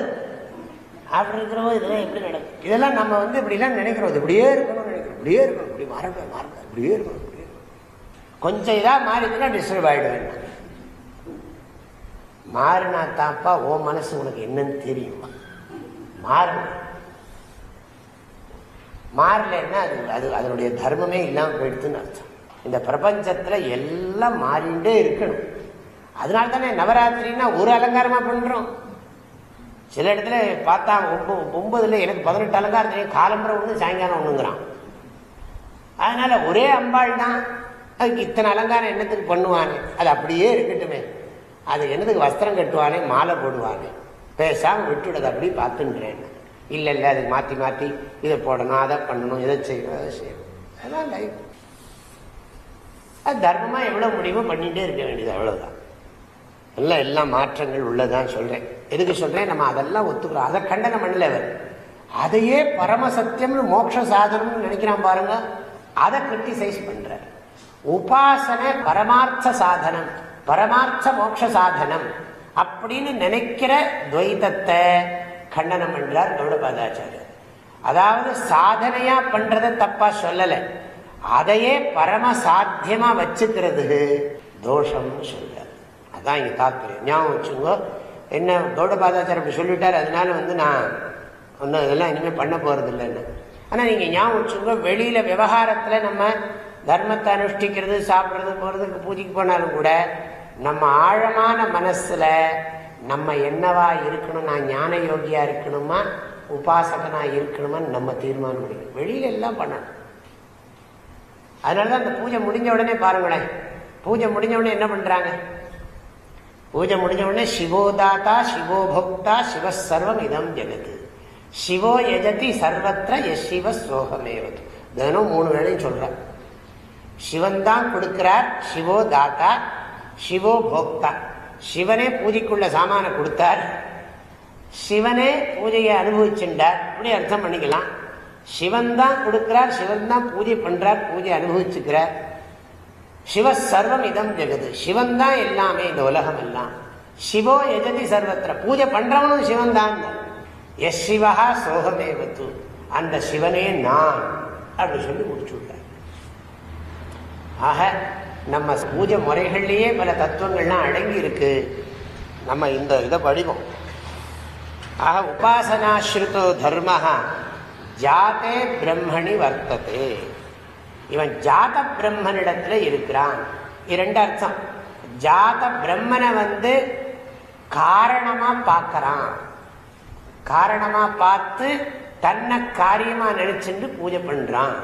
அப்படி இருக்கிறவோ இதெல்லாம் எப்படி நடக்கும்? இதெல்லாம் நம்ம வந்து இப்படிலாம் நினைக்கிறோம். இது இப்படியே இருக்கணும்னு நினைக்கிறோம். இப்படியே இருக்கணும். இப்படி மாறக்கூடாது மாறக்கூடாது இப்படியே இருக்கணும் இப்படியே இருக்கணும். கொஞ்சம் இதாக மாறிதுன்னா டிஸ்டர்ப் ஆகிடுவேன் மாறினா தான்ப்பா ஓ மனசு உனக்கு என்னன்னு தெரியும் மாறணும். மாறலைன்னா அது அது அதனுடைய தர்மமே இல்லாமல் போயிடுதுன்னு அர்த்தம். இந்த பிரபஞ்சத்தில் எல்லாம் மாறிண்டே இருக்கணும். அதனால தானே நவராத்திரின்னா ஒரு அலங்காரமாக பண்ணுறோம் சில இடத்துல பார்த்தா ஒன்பதுல எனக்கு பதினெட்டு அலங்காரம் தெரியும் காலம்பரம் ஒன்று சாயங்காலம் ஒன்றுங்கிறான் அதனால ஒரே அம்பாள் தான். அதுக்கு இத்தனை அலங்காரம் என்னத்துக்கு பண்ணுவானே? அது அப்படியே இருக்கட்டுமே. அது என்னதுக்கு வஸ்திரம் கட்டுவானே? மாலை போடுவானே. பேசாமல் விட்டுவிடுது அப்படி பார்த்துன்றேன் இல்லை இல்லை அதுக்கு மாற்றி மாற்றி இதை போடணும் அதை பண்ணணும் இதை செய்யணும் அதை செய்யணும். அதான் லைஃப் அது தர்மமாக எவ்வளோ முடியுமோ பண்ணிகிட்டே இருக்க வேண்டியது அவ்வளோதான் எல்லாம் எல்லாம் மாற்றங்கள் உள்ளதான் சொல்கிறேன் எதுக்கு சொல்கிறேன் நம்ம அதெல்லாம் ஒத்துக்கிறோம். அதை கண்டனம் பண்ணல அவர் அதையே பரமசத்தியம்னு மோட்ச சாதனம்னு நினைக்கிறான் பாருங்க. அதை கிரிட்டிசைஸ் பண்ணுறார் உபாசனை பரமார்த்த சாதனம் பரமார்த்த மோட்ச சாதனம் அப்படின்னு நினைக்கிற துவைதத்தை கண்டனம் பண்றார் கௌடபாதாச்சாரியர். அதாவது சாதனையா பண்றத தப்பா சொல்லலை. அதையே பரம சாத்தியமா வச்சுக்கிறது தோஷம்னு சொல்றார். அதான் இங்க தாத்பரியம். ஞாபகம் வச்சுங்க என்ன கௌடபாதாச்சார் அப்படி சொல்லிட்டார் அதனால வந்து நான் ஒன்றும் இதெல்லாம் இனிமேல் பண்ண போறது இல்லைன்னு ஆனால் நீங்கள் ஞாபகம் வச்சுங்க வெளியில விவகாரத்துல நம்ம தர்மத்தை அனுஷ்டிக்கிறது சாப்பிட்றது போறதுக்கு பூஜைக்கு போனாலும் கூட நம்ம ஆழமான மனசுல நம்ம என்னவா இருக்கணும் நான் ஞான யோகியா இருக்கணுமா உபாசகனா இருக்கணுமா நம்ம தீர்மானம் பண்ணிக்கணும் வெளியில எல்லாம் பண்ணணும். அதனாலதான் அந்த பூஜை முடிஞ்ச உடனே பாருங்களேன். பூஜை முடிஞ்ச உடனே என்ன பண்றாங்க? பூஜை முடிஞ்ச உடனே சிவோதாத்தா சிவோபோக்தா சிவ சர்வம் இதம் ஜெகத்து சிவோ எஜதி சர்வத்திர எஸ் சிவ சோகமேவது. தினம் மூணு வேளையும் சொல்றேன். சிவன் தான் கொடுக்கிறார் சிவோ தாத்தா சிவோ போக்தா சிவனே பூஜைக்குள்ள சாமான கொடுத்தார். சிவனே பூஜையை அனுபவிச்சுட்டார். அப்படி அர்த்தம் பண்ணிக்கலாம். சிவன் தான் கொடுக்கிறார் சிவன் தான் பூஜை பண்றார் பூஜை அனுபவிச்சுக்கிறார். சிவ சர்வம் இதம் ஜெகது. சிவன் தான் எல்லாமே இந்த உலகம் எல்லாம். சிவோ எஜதி சர்வத்திர. பூஜை பண்றவனும் சிவன் தான் எஸ் சிவா சோகமேவத்து. அந்த சிவனே நான். அப்படின்னு சொல்லி முடிச்சு விட்டார் ஆக நம்ம பூஜை முறைகள்லேயே பல தத்துவங்கள்லாம் அடங்கி இருக்கு நம்ம இந்த இதை படிவோம். ஆக உபாசனாஸ்ருதோ தர்மஹா ஜாத்தே பிரம்மணி வர்த்ததே. இவன் ஜாத பிரம்மனிடத்தில் இருக்கிறான். இரண்டு அர்த்தம். ஜாத பிரம்மனை வந்து காரணமாக பார்க்கறான். காரணமாக பார்த்து தன்னை காரியமாக நினைச்சுட்டு பூஜை பண்ணுறான்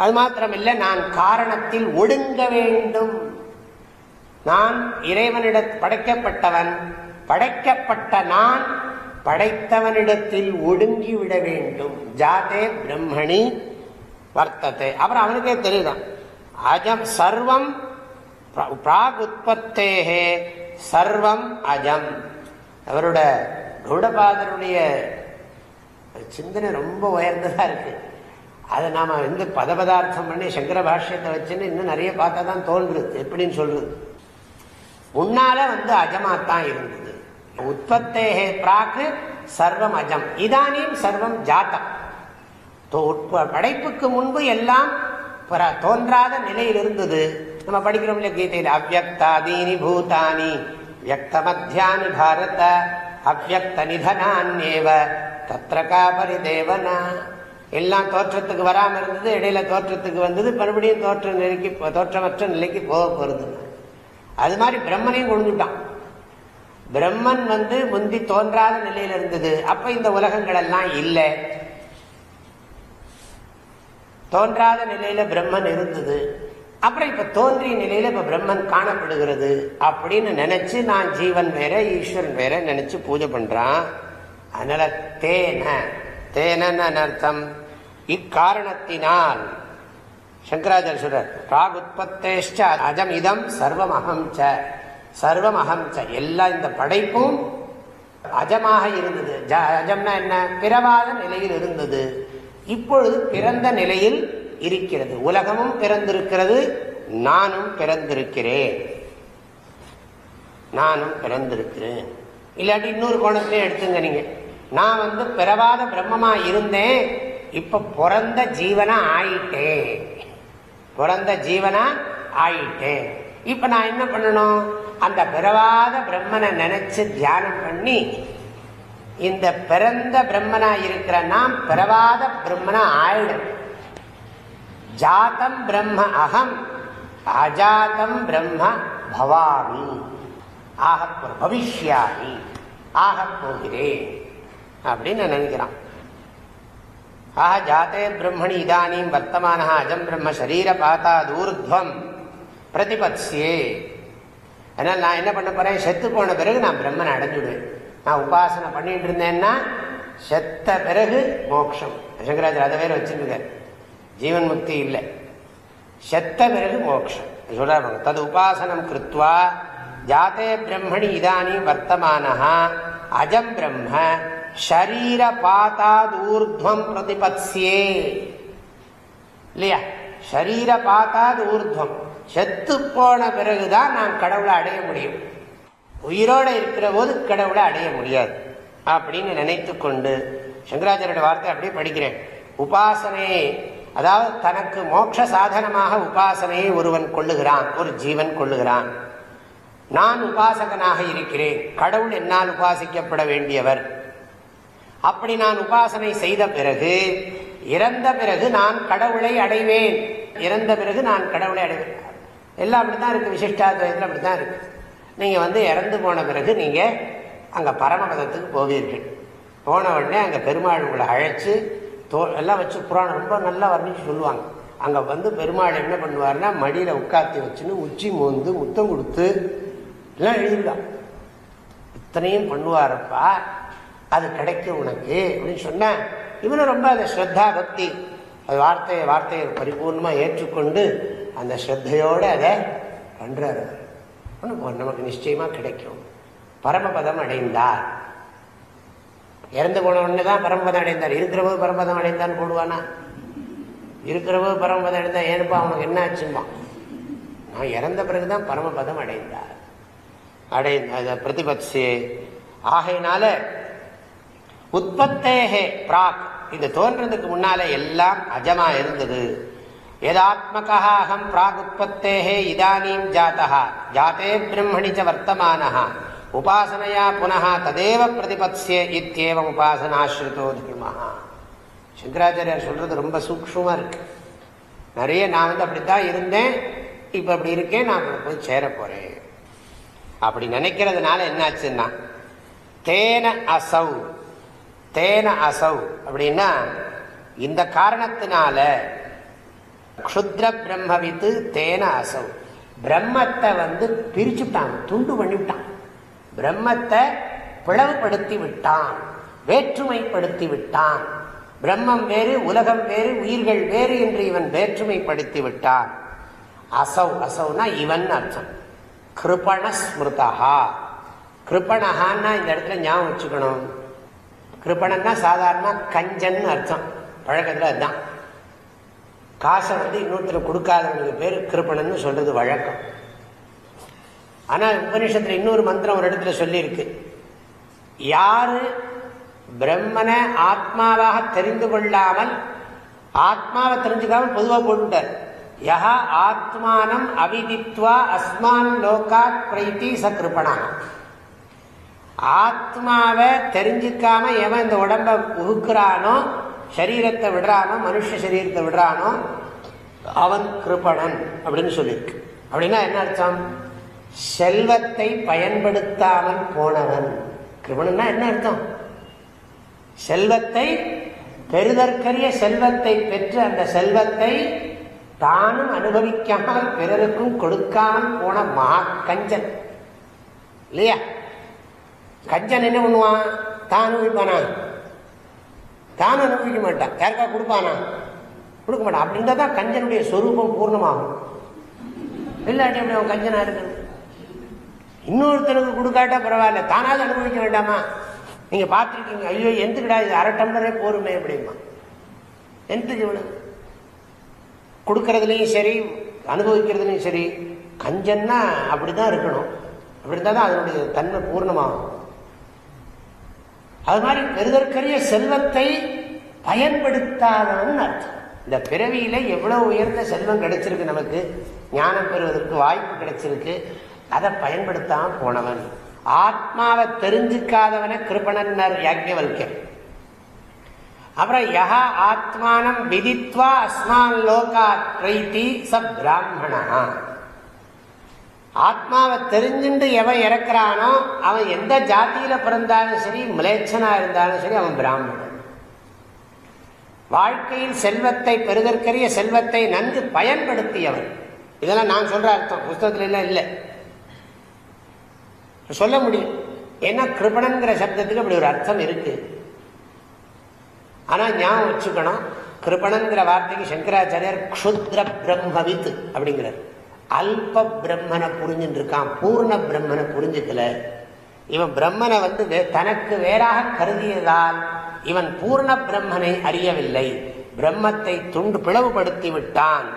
அது மாத்திரமில்லை நான் காரணத்தில் ஒடுங்க வேண்டும். நான் இறைவனிட படைக்கப்பட்டவன் படைக்கப்பட்ட நான் படைத்தவனிடத்தில் ஒடுங்கி விட வேண்டும். ஜாதே பிரம்மணி வர்த்தத்தை அப்புறம் அவனுக்கே தெரியுதான். அஜம் சர்வம் பிராக் உற்பத்தேகே சர்வம் அஜம். அவரோட கௌடபாதருடைய சிந்தனை ரொம்ப உயர்ந்ததா இருக்கு. அதை நாம வந்து பதபதார்த்தம் பண்ணி சங்கர பாஷ்யத்தை வச்சுன்னு இன்னும் நிறைய பார்த்தா தான் தோன்றுது. எப்படின்னு சொல்றது? முன்னால வந்து அஜமாத்தான் இருந்தது. உற்பத்தேகே பிராக்கு சர்வம் அஜம். இதானியும் சர்வம் ஜாத்தம். படைப்புக்கு முன்பு எல்லாம் தோன்றாத நிலையில் இருந்தது. நம்ம படிக்கிறோம் இல்லையா கீதையில்? அவ்வக்தாதீனி பூதானி. வியக்தமத்தியானி பாரத. அவ்வக்த நிதனான்யேவ. தத்ரகா பரிதேவனா எல்லாம் தோற்றத்துக்கு வராமல் இருந்தது இடையில தோற்றத்துக்கு வந்தது மறுபடியும் தோற்ற நிலைக்கு தோற்றமற்ற நிலைக்கு போக போறது அது மாதிரி பிரம்மனையும் கொழுந்துட்டான் பிரம்மன் வந்து முந்தி தோன்றாத நிலையில இருந்தது. அப்ப இந்த உலகங்கள் எல்லாம் இல்லை. தோன்றாத நிலையில பிரம்மன் இருந்தது. அப்புறம் இப்ப தோன்றிய நிலையில இப்ப பிரம்மன் காணப்படுகிறது அப்படின்னு நினைச்சு நான் ஜீவன் வேற ஈஸ்வரன் வேற நினைச்சு பூஜை பண்றான். அதனால தேன தேனன்னு அர்த்தம். இக்காரணத்தினால் சங்கராச்சாரிய சொல்றார் ராக் உற்பத்தேஷ்ட அஜம் இதம் சர்வம் அகம் ச சர்வம் அகம் ச. எல்லா இந்த படைப்பும் அஜமாக இருந்தது. அஜம்னா என்ன? பிறவாத நிலையில் இருந்தது. இப்பொழுது பிறந்த நிலையில் இருக்கிறது. உலகமும் பிறந்திருக்கிறது நானும் பிறந்திருக்கிறேன். நானும் பிறந்திருக்கிறேன். இல்லாட்டி இன்னொரு கோணத்திலே எடுத்துங்க நீங்க. நான் வந்து பிறவாத பிரம்மமா இருந்தேன் இப்ப பிறந்த ஜீவனா ஆயிட்டேன் பிறந்த ஜீவனா ஆயிட்டேன் இப்ப நான் என்ன பண்ணணும்? அந்த பிறவாத பிரம்மனை நினைச்சு தியானம் பண்ணி இந்த பிறந்த பிரம்மனா இருக்கிற நாம் பிறவாத பிரம்மனா ஆயிடும் ஜாத்தம் பிரம்ம அகம் அஜாத்தம் பிரம்ம பவாமி. ஆக பவிஷ்யாமி. ஆக போகிறேன். அப்படின்னு நினைக்கிறான். ஆஹ ஜாத்தே பிரம்மணி இதானீம் வர்த்தமான அஜம் பிரம்ம சரீர பாத்தா தூர்துவம். பிரதிபத்யே அதனால் நான் என்ன பண்ண போறேன்? செத்து போன பிறகு நான் பிரம்மனை அடைஞ்சுடுவேன். நான் உபாசனை பண்ணிட்டு இருந்தேன்னா செத்த பிறகு மோட்சம் சங்கராஜர் அதை வேற வச்சுருக்கார். ஜீவன் முக்தி இல்லை. செத்த பிறகு மோட்சம் சொல்றாங்க தது உபாசனம் கிருத்வா ஜாத்தே பிரம்மணி இதானி வர்த்தமான அஜம் பிரம்ம ஷரீர பாத்தாதூர்துவம் ஊர்துவம் இல்லையா? ஷரீர பாத்தாது ஊர்துவம் செத்து போன பிறகுதான் நான் கடவுளை அடைய முடியும். உயிரோட இருக்கிற போது கடவுளை அடைய முடியாது. அப்படின்னு நினைத்து கொண்டு சங்கராச்சாரியோட வார்த்தை அப்படியே படிக்கிறேன். உபாசனையே அதாவது தனக்கு மோட்ச சாதனமாக உபாசனையை ஒருவன் கொள்ளுகிறான் ஒரு ஜீவன் கொள்ளுகிறான். நான் உபாசகனாக இருக்கிறேன். கடவுள் என்னால் உபாசிக்கப்பட வேண்டியவர். அப்படி நான் உபாசனை செய்த பிறகு இறந்த பிறகு நான் கடவுளை அடைவேன். இறந்த பிறகு நான் கடவுளை அடைவேன். எல்லாம் அப்படித்தான் இருக்கு விசிஷ்டாத்வயத்தில் அப்படித்தான் இருக்கு. நீங்க வந்து இறந்து போன பிறகு நீங்க அங்க பரமபதத்துக்கு போவீர்கள். போன உடனே அங்க பெருமாள் உங்களை அழைச்சு தோ எல்லாம் வச்சு புராணம் ரொம்ப நல்லா வர்ணிச்சு சொல்லுவாங்க. அங்க வந்து பெருமாள் என்ன பண்ணுவார்னா மடியில உட்காத்தி வச்சுன்னு உச்சி மோந்து முத்தம் கொடுத்து எல்லாம் எழுதிருக்கான் இத்தனையும் பண்ணுவாரப்பா. அது கிடைக்கும் உனக்கு அப்படின்னு சொன்ன இவனும் ரொம்ப அந்த ஸ்ரத்தா பக்தி அது வார்த்தையை வார்த்தையை பரிபூர்ணமாக ஏற்றுக்கொண்டு அந்த ஸ்ரத்தையோடு அதை பண்ணுறாரு நமக்கு நிச்சயமாக கிடைக்கும். பரமபதம் அடைந்தார். இறந்து போன உடனே தான் பரமபதம் அடைந்தார். இருக்கிறவோ பரமபதம் அடைந்தான்னு போடுவானா? இருக்கிறவோ பரமபதம் அடைந்தா ஏன்பா அவனுக்கு என்ன ஆச்சுமா நான் இறந்த பிறகுதான் பரமபதம் அடைந்தார். அடை பிரதிபட்சி ஆகையினால உற்பத்தேகே பிராக். இது தோன்றதுக்கு முன்னாலே எல்லாம் அஜமா இருந்தது. எதாத்மகா அகம் பிராக் உற்பத்தேகே இதானீம் ஜாத்தா ஜாத்தே பிரம்மணி ச வர்த்தமான உபாசனையா புனः ததேவ பிரதிபத்யே இத்தியேவம் உபாசனாஸ்ருதோ தர்மஹா சங்கராச்சாரியார் சொல்றது ரொம்ப சூக்ஷமா இருக்கு. நிறைய நான் வந்து அப்படித்தான் இருந்தேன். இப்ப அப்படி இருக்கேன். நான் போய் சேர அப்படி நினைக்கிறதுனால என்னாச்சுன்னா தேன அசௌ. தேன அசௌ அப்படின்னா இந்த காரணத்தினால க்ஷுத்ர பிரம்மவித்து தேன அசௌ. பிரம்மத்தை வந்து பிரிச்சுட்டான் துண்டு பண்ணிவிட்டான். பிரம்மத்தை பிளவுபடுத்தி விட்டான் வேற்றுமைப்படுத்தி விட்டான் பிரம்மம் வேறு உலகம் வேறு உயிர்கள் வேறு என்று இவன் வேற்றுமைப்படுத்தி விட்டான் அசௌ அசௌனா இவன் அர்த்தம். கிருபண ஸ்மிருதா கிருபணஹான்னா இந்த இடத்துல ஞாபகம் வச்சுக்கணும். கிருபணன்னா சாதாரண கஞ்சன் அர்த்தம். பழக்கத்தில் அதுதான். காசை வந்து இன்னொருத்தர் கொடுக்காதவனுக்கு பேர் கிருப்பணன்னு சொல்றது வழக்கம். ஆனால் உபனிஷத்துல இன்னொரு மந்திரம் ஒரு இடத்துல சொல்லியிருக்கு. யாரு பிரம்மனை ஆத்மாவாக தெரிந்து கொள்ளாமல் ஆத்மாவை தெரிஞ்சுக்காமல் பொதுவாக போட்டுட்டார். யா ஆத்மானம் அவிதித்வா அஸ்மான் லோகாத் பிரைத்தி சகிருப்பணா ஆத்மாவை தெரிஞ்சிக்காம எவன் இந்த உடம்ப உகுக்கிறானோ சரீரத்தை விடுறானோ மனுஷ சரீரத்தை விடுறானோ அவன் கிருபணன் அப்படின்னு சொல்லியிருக்கு. அப்படின்னா என்ன அர்த்தம்? செல்வத்தை பயன்படுத்தாமல் போனவன். கிருபணன்னா என்ன அர்த்தம்? செல்வத்தை பெருதற்கரிய செல்வத்தை பெற்று அந்த செல்வத்தை தானும் அனுபவிக்காமல் பிறருக்கும் கொடுக்காமல் போன மகா கஞ்சன். இல்லையா? கஞ்சன் என்ன பண்ணுவான்? தான் அனுபவிப்பானா தான் அனுபவிக்க மாட்டான். யாருக்கா கொடுப்பானா? கொடுக்க மாட்டான். அப்படின்றதான் தான் கஞ்சனுடைய சொரூபம் பூர்ணமாகும். இல்லாட்டி அப்படி அவன் கஞ்சனா இருக்கு இன்னொருத்தனுக்கு கொடுக்காட்டா பரவாயில்ல. தானாவது அனுபவிக்க வேண்டாமா? நீங்க பார்த்துருக்கீங்க. ஐயோ எந்துக்கிடா இது அரை டம்ளரே போருமே அப்படிமா எந்துக்கு இவ்வளவு கொடுக்கறதுலையும் சரி அனுபவிக்கிறதுலையும் சரி கஞ்சன்னா அப்படிதான் இருக்கணும். அப்படி இருந்தால் தான் அதனுடைய தன்மை பூர்ணமாகும். அது மாதிரி பெருதற்கரிய செல்வத்தை பயன்படுத்தாதவன் அர்த்தம். இந்த பிறவியில எவ்வளவு உயர்ந்த செல்வம் கிடைச்சிருக்கு நமக்கு ஞானம் பெறுவதற்கு வாய்ப்பு கிடைச்சிருக்கு அதை பயன்படுத்தாம போனவன். ஆத்மாவை தெரிஞ்சுக்காதவன கிருபணன்னர் யாக்கியவல்யர் அப்புறம் யா ஆத்மானம் விதித்வா அஸ்மான் லோகா பிரைத்தி ச பிராமணா. ஆத்மாவை தெரிஞ்சுட்டு எவன் இறக்குறானோ அவன் எந்த ஜாத்தியில பிறந்தாலும் சரி மிலேச்சனா இருந்தாலும் சரி அவன் பிராமணன். வாழ்க்கையில் செல்வத்தை பெறுதற்கரிய செல்வத்தை நன்கு பயன்படுத்தியவன். இதெல்லாம் நான் சொல்ற அர்த்தம். புஸ்தகத்துல எல்லாம் இல்லை. சொல்ல முடியும். ஏன்னா கிருபணன்கிற சப்தத்துக்கு அப்படி ஒரு அர்த்தம் இருக்கு. ஆனா ஞாபகம் வச்சுக்கணும். கிருபணன்கிற வார்த்தைக்கு சங்கராச்சாரியர் க்ஷுத்ர பிரம்மவித் அப்படிங்கிறார். அல்ப பிரம்மனை புரிஞ்சுட்டு இருக்கான் பூர்ண பிரம்மனை புரிஞ்சுக்கல. இவன் பிரம்மனை வந்து தனக்கு வேறாக கருதியதால் இவன் பூர்ண பிரம்மனை அறியவில்லை. பிரம்மத்தை துண்டு பிளவுபடுத்தி விட்டான்.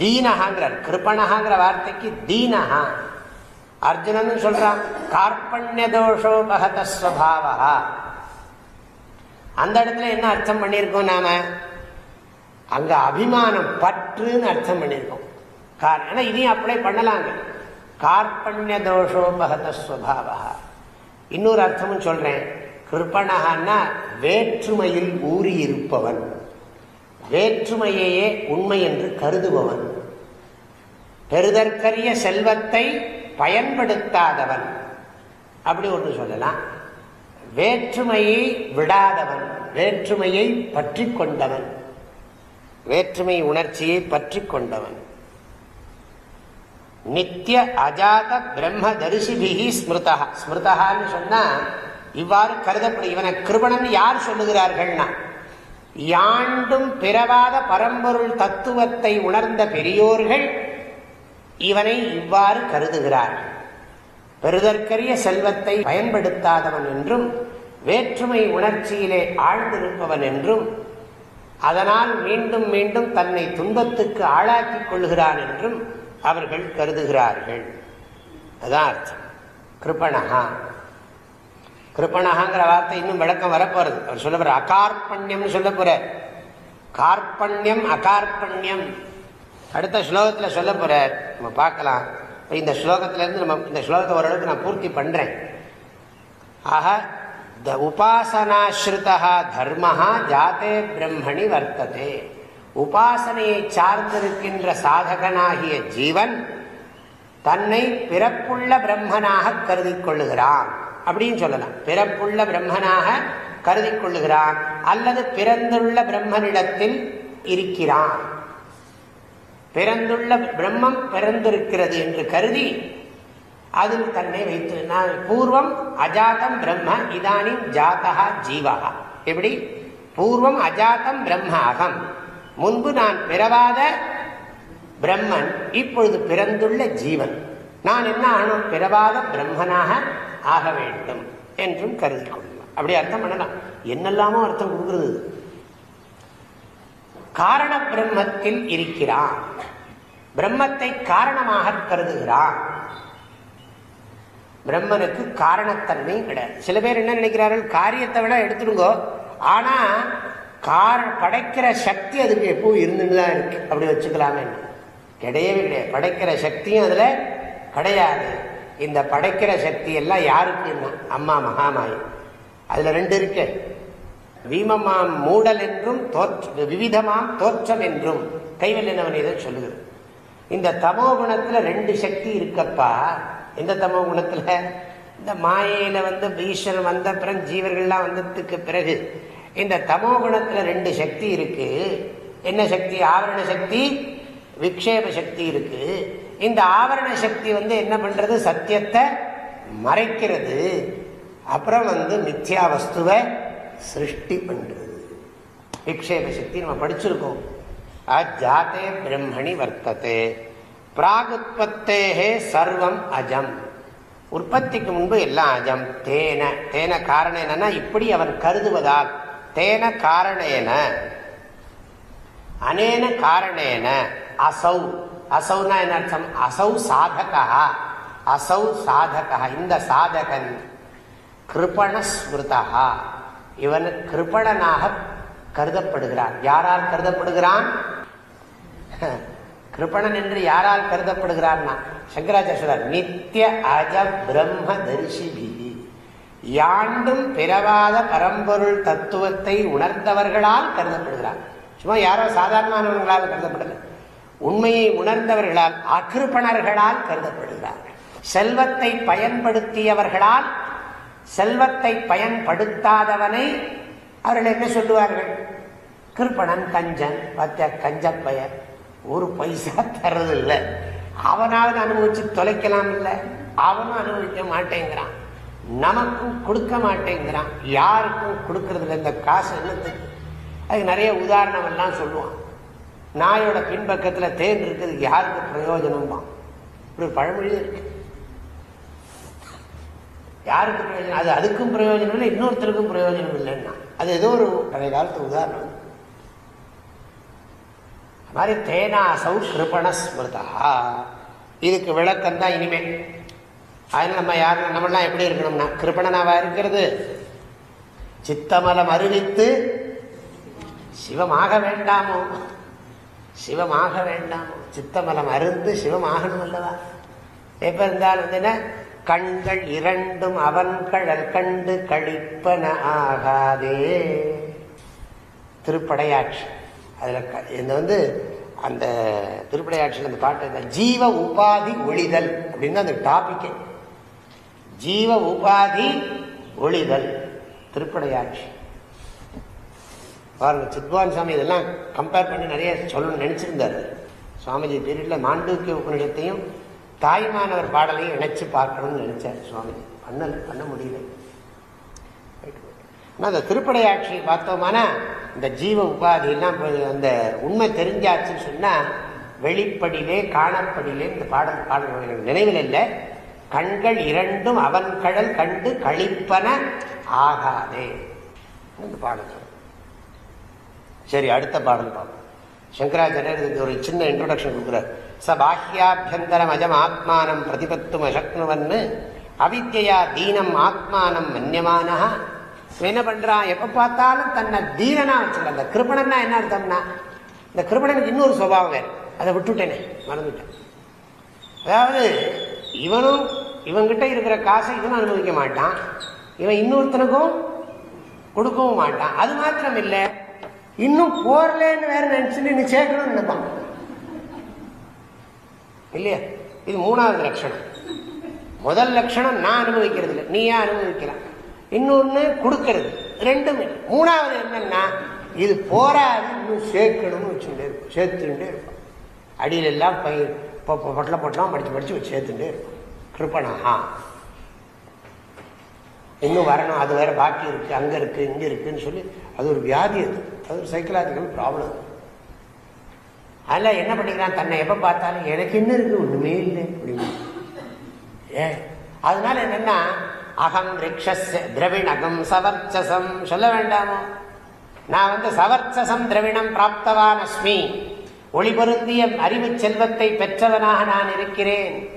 தீனகாங்கிறார் கிருப்பணகாங்கிற வார்த்தைக்கு தீனகா அர்ஜுனன் சொல்றான் கார்பண்ய தோஷோபகத அந்த இடத்துல என்ன அர்த்தம் பண்ணியிருக்கோம் நாம? அங்க அபிமானம் பற்றுன்னு அர்த்தம் பண்ணியிருக்கோம். காரணம் இதையும் அப்ளை பண்ணலாங்க. கார்பண்ய தோஷோபகத ஸ்வபாவா. இன்னொரு அர்த்தமும் சொல்றேன். கிருப்பணகான்னா வேற்றுமையில் ஊறி இருப்பவன் வேற்றுமையையே உண்மை என்று கருதுபவன். பெருதற்கரிய செல்வத்தை பயன்படுத்தாதவன். அப்படி ஒன்று சொல்லலாம். வேற்றுமையை விடாதவன். வேற்றுமையை பற்றி கொண்டவன் வேற்றுமை உணர்ச்சியை பற்றி கொண்டவன் நித்திய அஜாத பிரம்ம தரிசிபிகி ஸ்மிருதா. ஸ்மிருதான்னு சொன்னா இவ்வாறு கருதப்படும். இவனை கிருபணன் யார் சொல்லுகிறார்கள்னா யாண்டும் பிறவாத பரம்பொருள் தத்துவத்தை உணர்ந்த பெரியோர்கள் இவனை இவ்வாறு கருதுகிறார்கள் பெருதற்கரிய செல்வத்தை பயன்படுத்தாதவன் என்றும் வேற்றுமை உணர்ச்சியிலே ஆழ்ந்திருப்பவன் என்றும் அதனால் மீண்டும் மீண்டும் தன்னை துன்பத்துக்கு ஆளாக்கிக் கொள்கிறான் என்றும் அவர்கள் கருதுகிறார்கள். அதான் அர்த்தம் கிருப்பணகா கிருப்பணகாங்கிற வார்த்தை இன்னும் விளக்கம் வரப்போறது. அவர் சொல்ல போற அகார்பண்யம்னு சொல்ல போற. கார்பண்யம் அகார்பண்யம். அடுத்த ஸ்லோகத்தில் சொல்ல போற. நம்ம பார்க்கலாம். இந்த ஸ்லோகத்திலேருந்து நம்ம இந்த ஸ்லோகத்தை ஓரளவுக்கு நான் பூர்த்தி பண்ணுறேன் ஆக த உபாசனாஸ்ருதா தர்மஹா ஜாத்தே பிரம்மணி வர்த்ததே. உபாசனையை சார்ந்திருக்கின்ற சாதகனாகிய ஜீவன் தன்னை பிறப்புள்ள பிரம்மனாக கருதி கொள்ளுகிறான். அப்படின்னு சொல்லலாம். பிறப்புள்ள பிரம்மனாக கருதி கொள்ளுகிறான். அல்லது பிறந்துள்ள பிரம்மனிடத்தில் இருக்கிறான். பிறந்துள்ள பிரம்மம் பிறந்திருக்கிறது என்று கருதி அதில் தன்னை வைத்து நான் பூர்வம் அஜாத்தம் பிரம்ம இதானின் ஜாத்தா ஜீவகா எப்படி? பூர்வம் அஜாத்தம் பிரம்ம அகம் முன்பு நான் பிறவாத பிரம்மன் இப்பொழுது பிறந்துள்ள ஜீவன். நான் என்ன ஆனும்? பிறவாத பிரம்மனாக ஆக வேண்டும் என்றும் கருதி கொள்ளலாம் அப்படி அர்த்தம் பண்ணலாம். என்னெல்லாமோ அர்த்தம் கொடுக்கிறது. காரண பிரம்மத்தில் இருக்கிறான். பிரம்மத்தை காரணமாக கருதுகிறான். பிரம்மனுக்கு காரணத்தன்மை கிடையாது. சில பேர் என்ன நினைக்கிறார்கள்? காரியத்தை விட எடுத்துருங்கோ ஆனா கார படைக்கிற சக்தி அதுக்கு எப்பவும் இருந்துன்னு தான் இருக்கு. அப்படி வச்சுக்கலாமே. கிடையவே கிடையாது. படைக்கிற சக்தியும் அதுல கிடையாது. இந்த படைக்கிற சக்தி எல்லாம் யாருக்குன்னா அம்மா மகாமாயி. அதுல ரெண்டு இருக்கு. வீமமாம் மூடல் என்றும் விவிதமாம் தோற்றம் என்றும். கைவல்லினவன் சொல்லுகிறது இந்த தமோ குணத்துல ரெண்டு சக்தி இருக்கப்பா. எந்த தமோ குணத்துல? இந்த மாயையில வந்து ஈஸ்வரன் வந்த பிறகு ஜீவர்கள்லாம் வந்ததுக்கு பிறகு இந்த தமோ குணத்துல ரெண்டு சக்தி இருக்கு. என்ன சக்தி? ஆவரண சக்தி விக்ஷேப சக்தி இருக்கு. இந்த ஆவரண சக்தி வந்து என்ன பண்றது? சத்தியத்தை மறைக்கிறது. அப்புறம் வந்து மித்யா வஸ்துவை சிருஷ்டி பண்றது. விக்ஷேப சக்தி நம்ம படிச்சிருக்கோம். அஜாத்தே பிரம்மணி வர்த்ததே. பிராகுத்பத்தேகே சர்வம் அஜம். உற்பத்திக்கு முன்பு எல்லாம் அஜம். தேன. தேன காரணம் என்னன்னா இப்படி அவன் கருதுவதால். தேன காரணேன. அனேன காரணேன. அசௌ. அசௌனா என்ன அர்த்தம்? அசௌ சாதகா. அசௌ சாதகா. இந்த சாதகன் கிருபணஸ்மிருதா இவன் கிருபணனாக கருதப்படுகிறான். யாரால் கருதப்படுகிறான்? கிருபணன் என்று யாரால் கருதப்படுகிறான்னா? சங்கராச்சாரியர் நித்திய அஜ பிரம்ம தரிசிபி யாண்டும் பிறவாத பரம்பொருள் தத்துவத்தை உணர்ந்தவர்களால் கருதப்படுகிறார். சும்மா யாரோ சாதாரணமானவர்களால் கருதப்படல உண்மையை உணர்ந்தவர்களால் அகிருப்பணர்களால் கருதப்படுகிறார்கள் செல்வத்தை பயன்படுத்தியவர்களால் செல்வத்தை பயன்படுத்தாதவனை அவர்கள் என்ன சொல்லுவார்கள்? கிருப்பணன் கஞ்சன் பத்திய கஞ்சப்பயர் ஒரு பைசா தர்றது இல்லை அவனாவது அனுபவிச்சு தொலைக்கலாம் இல்லை. அவனும் அனுபவிக்க மாட்டேங்கிறான். நமக்கும் கொடுக்க மாட்டேங்கிறான். யாருக்கும் கொடுக்கறதுல இந்த காசு என்னத்துக்கு அதுக்கு நிறைய உதாரணம் எல்லாம் சொல்லுவான். நாயோட பின்பக்கத்தில் தேன் இருக்குது. யாருக்கு பிரயோஜனம் ஒரு பழமொழி இருக்கு. யாருக்கு பிரயோஜனம்? அது அதுக்கும் பிரயோஜனம் இல்லை இன்னொருத்தருக்கும் பிரயோஜனம் இல்லைன்னா. அது ஏதோ ஒரு பழைய காலத்து உதாரணம். மாதிரி தேனாசௌ கிருபண ஸ்மிருதா இதுக்கு விளக்கம் தான் இனிமேல் அதனால நம்ம யார் நம்மளாம் எப்படி இருக்கணும்னா கிருபணனாவா இருக்கிறது. சித்தமலம் அறிவித்து சிவமாக வேண்டாமோ? சிவமாக வேண்டாமோ? சித்தமலம் அருந்து சிவமாகணும் அல்லவா? எப்ப இருந்தாலும் வந்து கண்கள் இரண்டும் அவன் கண்டு கழிப்பன ஆகாதே. திருப்படையாட்சி அதில் இந்த வந்து அந்த திருப்படையாட்சியில் அந்த பாட்டு ஜீவ உபாதி ஒளிதல் அப்படின்னு அந்த டாபிக்கே ஜீவ உபாதி ஒளிதல். திருப்படையாட்சி. பாருங்க சித்வான் சாமி இதெல்லாம் கம்பேர் பண்ணி நிறைய சொல்லணும்னு நினைச்சிருந்தாரு. சுவாமிஜி பீரியட்ல மாண்டூக்கிய உபநிஷத்தையும் தாய்மானவர் பாடலையும் இணைச்சு பார்க்கணும்னு நினைச்சார் சுவாமிஜி. பண்ணல பண்ண முடியல. ஆனால் அந்த திருப்படையாட்சியை பார்த்தோம்னா இந்த ஜீவ உபாதியெல்லாம் அந்த உண்மை தெரிஞ்சாச்சுன்னு சொன்னால் வெளிப்படியிலே காணப்படியிலே இந்த பாடல் பாடல் நினைவில் இல்லை. கண்கள் இரண்டும் அவன் கடல் கண்டு கழிப்பன ஆகாதே. இந்த பாடல். சரி அடுத்த பாடல் பார்ப்போம். சங்கராச்சாரியர் இதுக்கு ஒரு சின்ன இன்ட்ரோடக்ஷன் கொடுக்குறார். ச பாஹ்யாபியந்தரம் அஜம் ஆத்மானம் பிரதிபத்தும் அசக்னுவன்னு அவித்யா தீனம் ஆத்மானம் மன்யமான என்ன பண்றான்? எப்ப பார்த்தாலும் தன்னை தீனனா வச்சுக்க அந்த கிருபணன்னா என்ன அர்த்தம்னா இந்த கிருபணனுக்கு இன்னொரு சுபாவம் வேறு. அதை விட்டுட்டேனே மறந்துட்டேன். அதாவது இவனும் இவங்கிட்ட இருக்கிற காசை இவனும் அனுபவிக்க மாட்டான். இவன் இன்னொருத்தனுக்கும் கொடுக்கவும் மாட்டான். அது மாத்திரம் இல்லை இன்னும் போரலன்னு வேற நினைச்சுட்டு நீ சேர்க்கணும்னு நினைப்பான். இல்லையா? இது மூணாவது லட்சணம். முதல் லட்சணம் நான் அனுபவிக்கிறது இல்லை நீயா அனுபவிக்கிறான் இன்னொன்னு கொடுக்கறது. ரெண்டும். மூணாவது என்னன்னா இது போராது இன்னும் சேர்க்கணும்னு வச்சுட்டே இருக்கும் சேர்த்துட்டே இருக்கும் அடியிலெல்லாம் பயிர். இப்போ பொட்டல பொட்டலாம் படித்து வச்சு சேர்த்துட்டே இருக்கும் கிருப்பணா இன்னும் வரணும் அது வேற பாக்கி இருக்குது அங்கே இருக்குது இங்கே இருக்குதுன்னு சொல்லி அது ஒரு வியாதி அது. அது ஒரு சைக்கலாஜிக்கல் ப்ராப்ளம் அதில் என்ன பண்ணிக்கிறான்? தன்னை எப்போ பார்த்தாலும் எனக்கு என்ன இருக்குது ஒன்றுமே இல்லை அப்படின்னு. ஏ அதனால என்னென்னா அகம் ரிக்ஷஸ் திரவிணகம் சவர்ச்சசம் சொல்ல வேண்டாமோ? நான் வந்து சவர்ச்சசம் திரவிணம் பிராப்தவான் அஸ்மி ஒளி பொருந்திய அறிவு செல்வத்தை பெற்றவனாக நான் இருக்கிறேன்.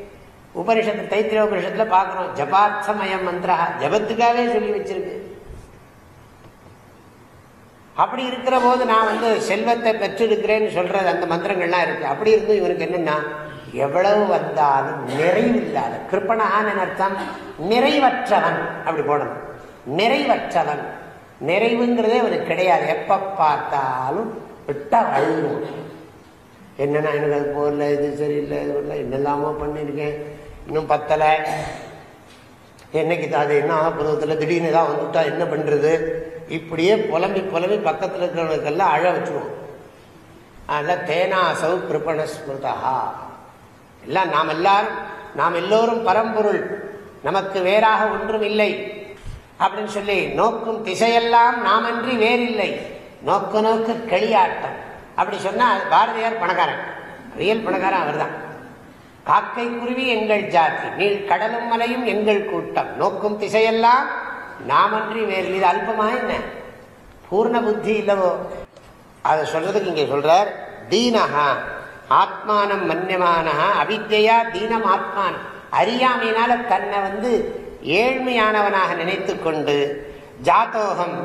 உபனிஷத்து தைத்திர உபனிஷத்துல பார்க்கிறோம் ஜபார்த்தமயம் மந்திரா. ஜபத்துக்காகவே சொல்லி வச்சிருக்கு. அப்படி இருக்கிற போது நான் வந்து செல்வத்தை பெற்றிருக்கிறேன்னு சொல்றது அந்த மந்திரங்கள்லாம் இருக்கு. அப்படி இருந்தும் இவனுக்கு என்னன்னா எவ்வளவு வந்தாலும் நிறைவில்லாத கிருப்பனான அர்த்தம்? நிறைவற்றவன். அப்படி போடணும். நிறைவற்றவன். நிறைவுங்கிறதே அவனுக்கு கிடையாது. எப்ப பார்த்தாலும் விட்டா அழுகும் என்னென்னா எனக்கு அது போகல இது சரியில்லை இது இல்லை என்னெல்லாமோ பண்ணியிருக்கேன். இன்னும் பத்தலை. என்னைக்கு அது என்ன ஆகப்படுவதில் திடீர்னு தான் வந்துட்டா என்ன பண்ணுறது இப்படியே புலம்பி புலம்பி பக்கத்தில் இருக்கிறவனுக்கெல்லாம் அழ வச்சுருவோம். அதில் தேனாசௌ கிருப்பணஸ்மிருதா எல்லாம் நாம் எல்லாரும் நாம் எல்லோரும் பரம்பொருள். நமக்கு வேறாக ஒன்றும் இல்லை. அப்படின்னு சொல்லி நோக்கும் திசையெல்லாம் நாமன்றி வேறில்லை. நோக்க நோக்கு களியாட்டம். அப்படி சொன்னால் பாரதியார் பணக்காரன். ரியல் பணக்காரன் அவர் தான் காக்கை குருவி எங்கள் ஜாதி நீள் கடலும் மலையும் எங்கள் கூட்டம். நோக்கும் திசையெல்லாம் நாமன்றி வேறு. இது அல்பமா என்ன? பூர்ண புத்தி இல்லவோ? அதை சொல்றதுக்கு இங்கே சொல்றார் தீனஹா ஆத்மானம் மன்யமான அவித்யா தீனம் ஆத்மான் அறியாமையினால தன்னை வந்து ஏழ்மையானவனாக நினைத்து கொண்டு ஜாதோகம்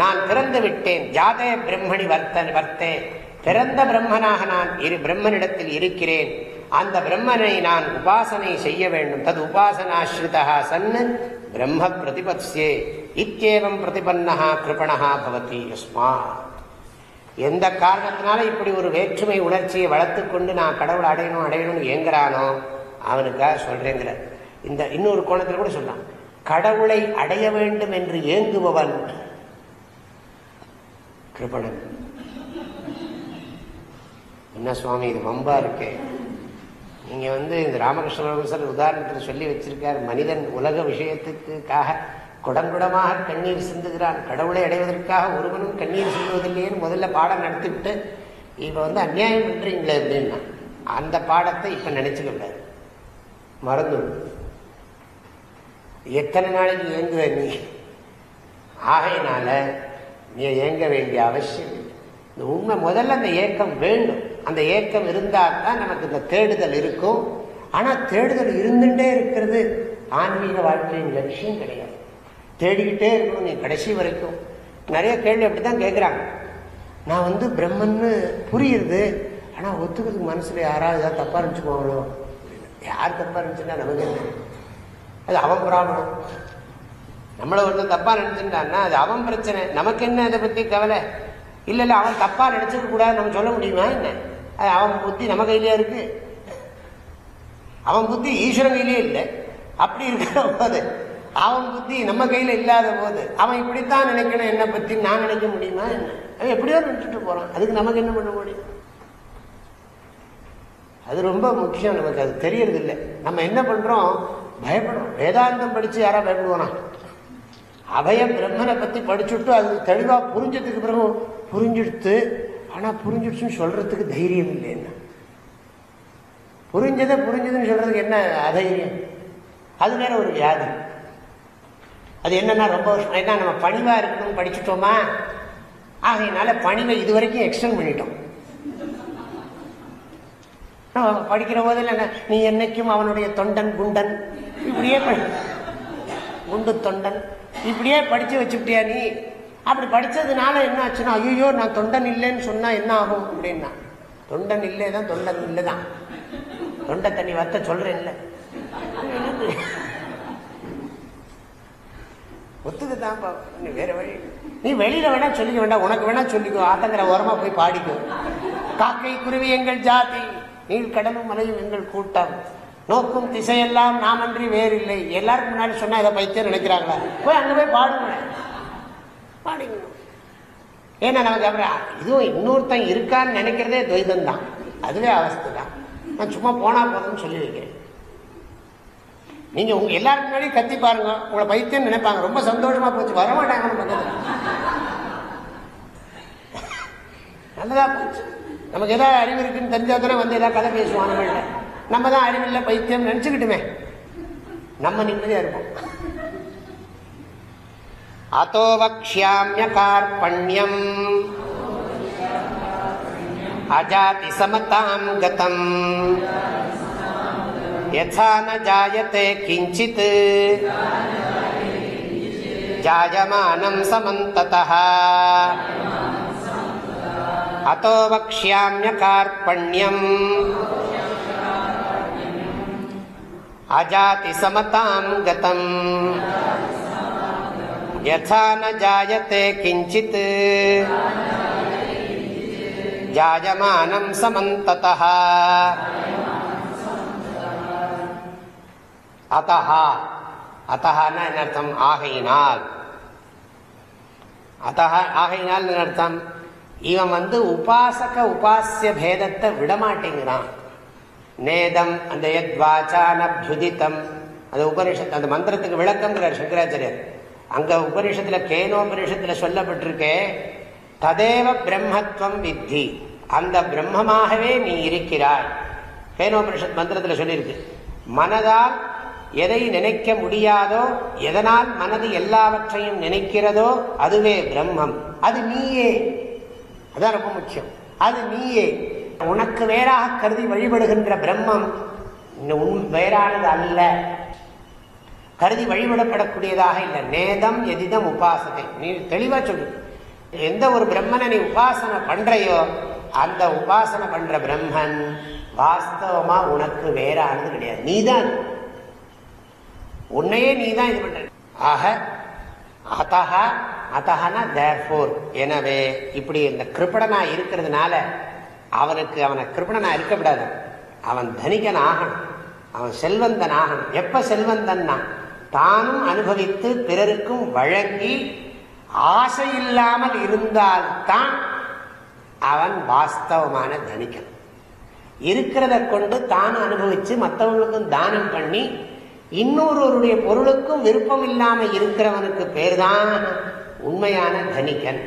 நான் பிறந்து விட்டேன் ஜாதய பிரம்மணி வர்த்தன் வர்த்தே பிறந்த பிரம்மனாக நான் இரு பிரம்மனிடத்தில் இருக்கிறேன். அந்த பிரம்மனை நான் உபாசனை செய்ய வேண்டும். தது உபாசனாஸ்ரிதா சன்னு பிரம்ம பிரதிபத்யே இத்தேவம் பிரதிபன்னா கிருபணா பவதி யஸ்மா எந்த காரணத்தினால இப்படி ஒரு வேற்றுமை உணர்ச்சியை வளர்த்து கொண்டு நான் கடவுளை அடையணும் அடையணும்னு ஏங்குறானோ அவனுக்காக சொல்றேங்கிற. இந்த இன்னொரு கோணத்தில் கூட சொல்லலாம். கடவுளை அடைய வேண்டும் என்று ஏங்குபவன் கிருபணன். என்ன சுவாமி இது வம்பா இருக்கே. நீங்க வந்து இந்த ராமகிருஷ்ண சார் உதாரணத்தில் சொல்லி வச்சிருக்கார் மனிதன் உலக விஷயத்துக்காக குடங்குடமாக கண்ணீர் சிந்துகிறான் கடவுளை அடைவதற்காக ஒருவனும் கண்ணீர் சிந்துவதில்லையேன்னு முதல்ல பாடம் நடத்திவிட்டு இப்போ வந்து அநியாயம் பண்ணுறீங்களே அப்படின்னா அந்த பாடத்தை இப்போ நினச்சிக்க கூடாது. மறந்து எத்தனை நாளைக்கு ஏங்குவ நீ? ஆகையினால நீ ஏங்க வேண்டிய அவசியம் இல்லை. இந்த உண்மை முதல்ல அந்த ஏக்கம் வேண்டும். அந்த ஏக்கம் இருந்தால் தான் நமக்கு இந்த தேடுதல் இருக்கும். ஆனால் தேடுதல் இருந்துட்டே இருக்கிறது ஆன்மீக வாழ்க்கையின் லட்சியம் கிடையாது. தேடிக்கிட்டே இருக்கணும் நீ கடைசி வரைக்கும். நிறைய கேள்வி அப்படித்தான் கேட்குறாங்க நான் வந்து பிரம்மன்னு புரியுது ஆனால் ஒத்துக்கிறதுக்கு மனசில் யாராவது ஏதாவது தப்பாக இருந்துச்சுக்கோங்களோ யார் தப்பாக இருந்துச்சுன்னா நமக்கு என்ன? அது அவன் ப்ராப்ளம் நம்மளை ஒருத்தன் தப்பாக நினச்சிட்டான்னா அது அவன் பிரச்சனை. நமக்கு என்ன அதை பற்றி கவலை? இல்லை இல்லை அவன் தப்பாக நினச்சிக்க கூடாது நம்ம சொல்ல முடியுமா என்ன? அவன் புத்தி நம்ம கையிலேயே இருக்கு. அவன் புத்தி ஈஸ்வரன் கையிலேயே இல்லை. அப்படி இருக்கிற போது அவன் புத்தி நம்ம கையில இல்லாத போது அவன் இப்படித்தான் நினைக்கணும் என்ன பத்தி நான் நினைக்க முடியுமா என்ன? அவன் எப்படியோ நினைச்சிட்டு போறான். அதுக்கு நமக்கு என்ன பண்ண முடியும்? அது ரொம்ப முக்கியம் நமக்கு. அது தெரியறது இல்லை. நம்ம என்ன பண்றோம்? பயப்படுறோம். வேதாந்தம் படிச்சு யாரா பயப்படுவானா? அபய பிரம்மனை பத்தி படிச்சுட்டு அது தெளிவா புரிஞ்சதுக்கு பிறகு புரிஞ்சுடுத்து ஆனா புரிஞ்சிடுச்சுன்னு சொல்றதுக்கு தைரியம் இல்லை என்ன? புரிஞ்சதை புரிஞ்சதுன்னு சொல்றதுக்கு என்ன அதைரியம்? அது வேற ஒரு வியாதி. அது என்னன்னா ரொம்ப வருஷம் என்ன நம்ம பணிவா இருக்கணும்னு படிச்சுட்டோமா? ஆகையினால பணிவை இது வரைக்கும் எக்ஸ்டென்ட் பண்ணிட்டோம் படிக்கிற போதில் என்ன? நீ என்னைக்கும் அவனுடைய தொண்டன் குண்டன் இப்படியே குண்டு தொண்டன் இப்படியே படிச்சு வச்சுட்டியா நீ? அப்படி படித்ததுனால என்ன ஆச்சுன்னா ஐயோ நான் தொண்டன் இல்லைன்னு சொன்னால் என்ன ஆகும் அப்படின்னா தொண்டன் இல்லை தான் தொண்டன் இல்லை தான். தொண்டை தண்ணி வத்த சொல்றேன் இல்லை ஒத்துக்குதான் நீ வேற வழி நீ வெளியில வேணா சொல்லிக்க வேண்டாம் உனக்கு வேணா சொல்லிக்கோ ஆத்தங்கிற ஓரமா போய் பாடிக்கோ. காக்கை குருவி எங்கள் ஜாதி நீர் கடலும் மலையும் எங்கள் கூட்டம். நோக்கும் திசையெல்லாம் நாமன்றி வேறு இல்லை எல்லாருக்கும் முன்னாடி சொன்னா இதை பைத்தியம் நினைக்கிறாங்களா? போய் அங்க போய் பாடுங்க. பாடுங்க ஏன்னா நமக்கு அப்புறம் இதுவும் இன்னொருத்தன் இருக்கான்னு நினைக்கிறதே துவைதம் தான் அதுவே அவஸ்தை தான் நான் சும்மா போனா போதும்னு சொல்லி வைக்கிறேன். நீங்க உங்க எல்லாருக்கும் முன்னாடி கத்தி பாருங்க. உங்களை பைத்தியம் நினைப்பாங்க. ரொம்ப சந்தோஷமா போச்சு. வரமாட்டாங்கன்னு பக்கத்துல. நல்லதா போச்சு. நமக்கு ஏதாவது அறிவு இருக்குன்னு தெரிஞ்சா தானே வந்து ஏதாவது கதை பேசுவாங்க நம்ம தான் அறிவில்லை பைத்தியம் நினைச்சுக்கிட்டுமே. நம்ம நிம்மதியா இருப்போம். அத்தோ வக்ஷாமியகார்பண்யம் அஜாதி சமதாம் கதம். யதா ந ஜாயதே கிஞ்சித். ஜாயமானம் சமந்ததः அத்தோ வக்ஷாமியகார்பண்யம் அஜாதி சமதாம் கதம். யதா ந ஜாயத்தே கிஞ்சித் ஜாயமானம் சமந்தத அத்தஹா அத்தஹான்னா என்ன அர்த்தம் ஆகையினால் அத்தஹா ஆகையினால் என்ன அர்த்தம் இவன் வந்து உபாசக உபாசிய பேதத்தை விடமாட்டேங்கிறான். நேதம் அந்த எத்வாச்சானபியுதித்தம் அந்த உபனிஷத் அந்த மந்திரத்துக்கு விளக்கம்ங்கிறார் சங்கராச்சாரியர். அங்க உபனிஷத்துல கேனோபனிஷத்துல சொல்லப்பட்டிருக்கே ததேவ பிரம்மத்துவம் வித்தி. அந்த பிரம்மமாகவே நீ இருக்கிறாய். கேனோபனிஷத் மந்திரத்துல சொல்லியிருக்கு. மனதால் எதை நினைக்க முடியாதோ எதனால் மனது எல்லாவற்றையும் நினைக்கிறதோ அதுவே பிரம்மம். அது நீயே. அதான் ரொம்ப முக்கியம். அது நீயே. உனக்கு வேறாக கருதி வழிபடுகின்ற பிரம்மம் வேறானது அல்ல. கருதி வழிபடப்படக்கூடியதாக இல்லை. நேதம் எதிதம் உபாசனை நீ தெளிவா சொல்லு. எந்த ஒரு பிரம்மனை நீ உபாசனை பண்றையோ அந்த உபாசனை பண்ற பிரம்மன் வாஸ்தவமா உனக்கு வேறானது கிடையாது. நீதான். உன்னையே நீ தான் இது பண்ற. ஆக அத்தகா அத்தகனா தேர்ஃபோர் எனவே இப்படி இந்த கிருப்படனா இருக்கிறதுனால அவனுக்கு அவனை கிருப்பணனா இருக்கக்கூடாது. அவன் தனிகன் ஆகணும். அவன் செல்வந்தன் ஆகணும். எப்ப செல்வந்தன்னா தானும் அனுபவித்து பிறருக்கும் வழங்கி ஆசை இல்லாமல் இருந்தால்தான் அவன் வாஸ்தவமான தனிக்கன் இருக்கிறத கொண்டு தான் அனுபவிச்சு மற்றவங்களுக்கும் தானம் பண்ணி இன்னொருவருடைய பொருளுக்கும் விருப்பம் இல்லாம இருக்கிறவனுக்கு பேர் தான் உண்மையான தனிக்கன்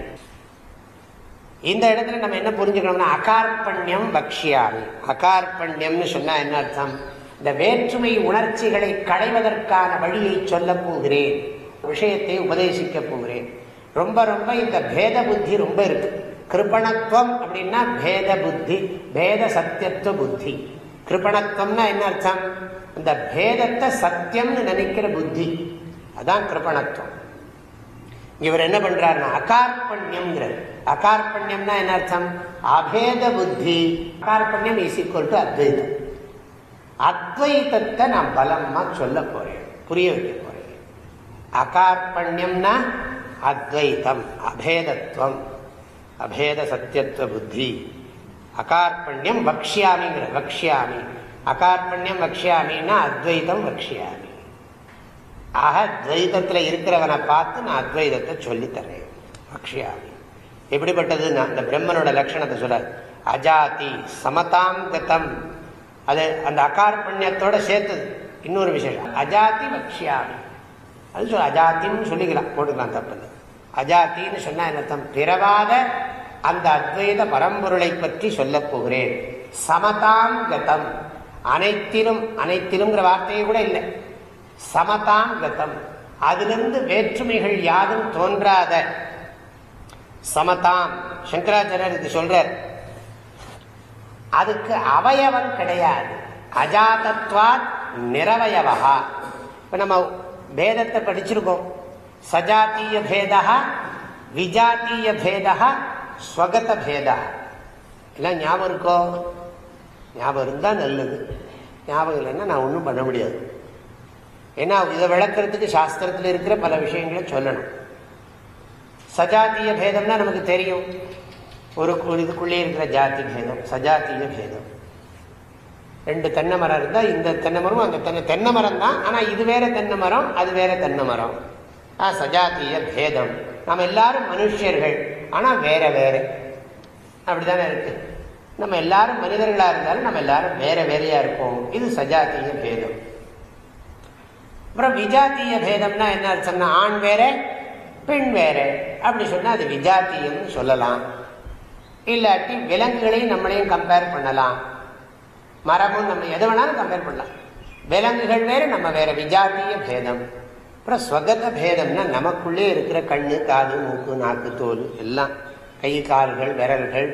இந்த இடத்துல நம்ம என்ன புரிஞ்சுக்கணும்னா அகார்பண்யம் பக்ஷியாமி அகார்பண்யம்னு சொன்னா என்ன அர்த்தம்? இந்த வேற்றுமை உணர்ச்சிகளை களைவதற்கான வழியை சொல்ல போகிறேன். விஷயத்தை உபதேசிக்க போகிறேன். ரொம்ப ரொம்ப இந்த பேத புத்தி ரொம்ப இருக்கு. கிருபணத்துவம் அப்படின்னா பேத புத்தி பேத சத்தியத்துவ புத்தி. கிருபணத்துவம்னா என்ன அர்த்தம்? இந்த பேதத்தை சத்தியம்னு நினைக்கிற புத்தி. அதான் கிருபணத்துவம் இவர் என்ன பண்றாருன்னா அகார்பண்யம்ங்கிறது அகார்பண்யம்னா என்ன அர்த்தம்? அபேத புத்தி. அகார்பண்யம் இஸ் ஈக்குவல் டு அத்வைதம். அத்வைத்தத்தை நான் பலமா சொல்ல போறேன். புரிய வைக்க போறேன். அகார்பண்யம்னா அத்வைத்தம் அபேதத்துவம் அபேத சத்தியத்துவ புத்தி. அகார்பண்யம் வக்ஷியாமிங்கிற வக்ஷியாமி. அகார்பண்யம் வக்ஷியாமின்னா அத்வைதம் வக்ஷியாமி. ஆக துவைதத்தில் இருக்கிறவனை பார்த்து நான் அத்வைதத்தை சொல்லித்தரேன். வக்ஷியாமி. எப்படிப்பட்டதுன்னா அந்த பிரம்மனோட லட்சணத்தை சொல்ல அஜாதி சமதாம் கதம் அது அந்த அகார்பண்யத்தோட சேர்த்தது. இன்னொரு விசேஷம். அஜாதி வக்ஷியாமி. அது சொல்ல அஜாத்தின்னு சொல்லிக்கலாம் போட்டுக்கலாம் தப்பு அஜாத்தின்னு சொன்னா என்ன பிறவாத அந்த அத்வைத பரம்பொருளை பற்றி சொல்ல போகிறேன். சமதாம் கதம். அனைத்திலும் அனைத்திலும்ங்கிற வார்த்தையை கூட இல்லை. சமதாம் கதம். அதிலிருந்து வேற்றுமைகள் யாரும் தோன்றாத. சமதாம். சங்கராச்சாரியர் இது சொல்றார். அதுக்கு அவயவன் கிடையாது. அஜாதத்வாத் நிறவயவா இப்ப நம்ம பேதத்தை படிச்சிருக்கோம். சஜாத்திய பேதா விஜாத்திய பேதா ஸ்வகத பேதா. எல்லாம் ஞாபகம் இருக்கோ? ஞாபகம் இருந்தால் நல்லது. ஞாபகம் இல்லைன்னா நான் ஒன்றும் பண்ண முடியாது. ஏன்னா இதை விளக்குறதுக்கு சாஸ்திரத்தில் இருக்கிற பல விஷயங்களை சொல்லணும். சஜாத்திய பேதம்னா நமக்கு தெரியும். ஒரு இதுக்குள்ளே இருக்கிற ஜாதி பேதம் சஜாத்திய பேதம். ரெண்டு தென்னை மரம் இருந்தால் இந்த தென்னை மரம் அந்த தென்னை தென்னை மரம் தான். ஆனால் இது வேற தென்னை மரம் அது வேற தென்னை மரம். ஆ சஜாத்திய பேதம். நம்ம எல்லாரும் மனுஷர்கள் ஆனால் வேற வேற. அப்படிதானே இருக்கு. நம்ம எல்லாரும் மனிதர்களாக இருந்தாலும் நம்ம எல்லாரும் வேற வேறையாக இருப்போம். இது சஜாத்திய பேதம். அப்புறம் விஜாத்திய பேதம்னா என்ன அர்த்தம்னா ஆண் வேற பெண் வேற. அப்படி சொன்னால் அது விஜாத்தியம்னு சொல்லலாம். இல்லாட்டி விலங்குகளையும் நம்மளையும் கம்பேர் பண்ணலாம். மரமும் நம்ம எது வேணாலும் கம்பேர் பண்ணலாம். விலங்குகள் வேற நம்ம வேற. விஜாத்திய பேதம். அப்புறம் ஸ்வகத பேதம்னா நமக்குள்ளே இருக்கிற கண்ணு காது மூக்கு நாக்கு தோல் எல்லாம் கை கால்கள் விரல்கள்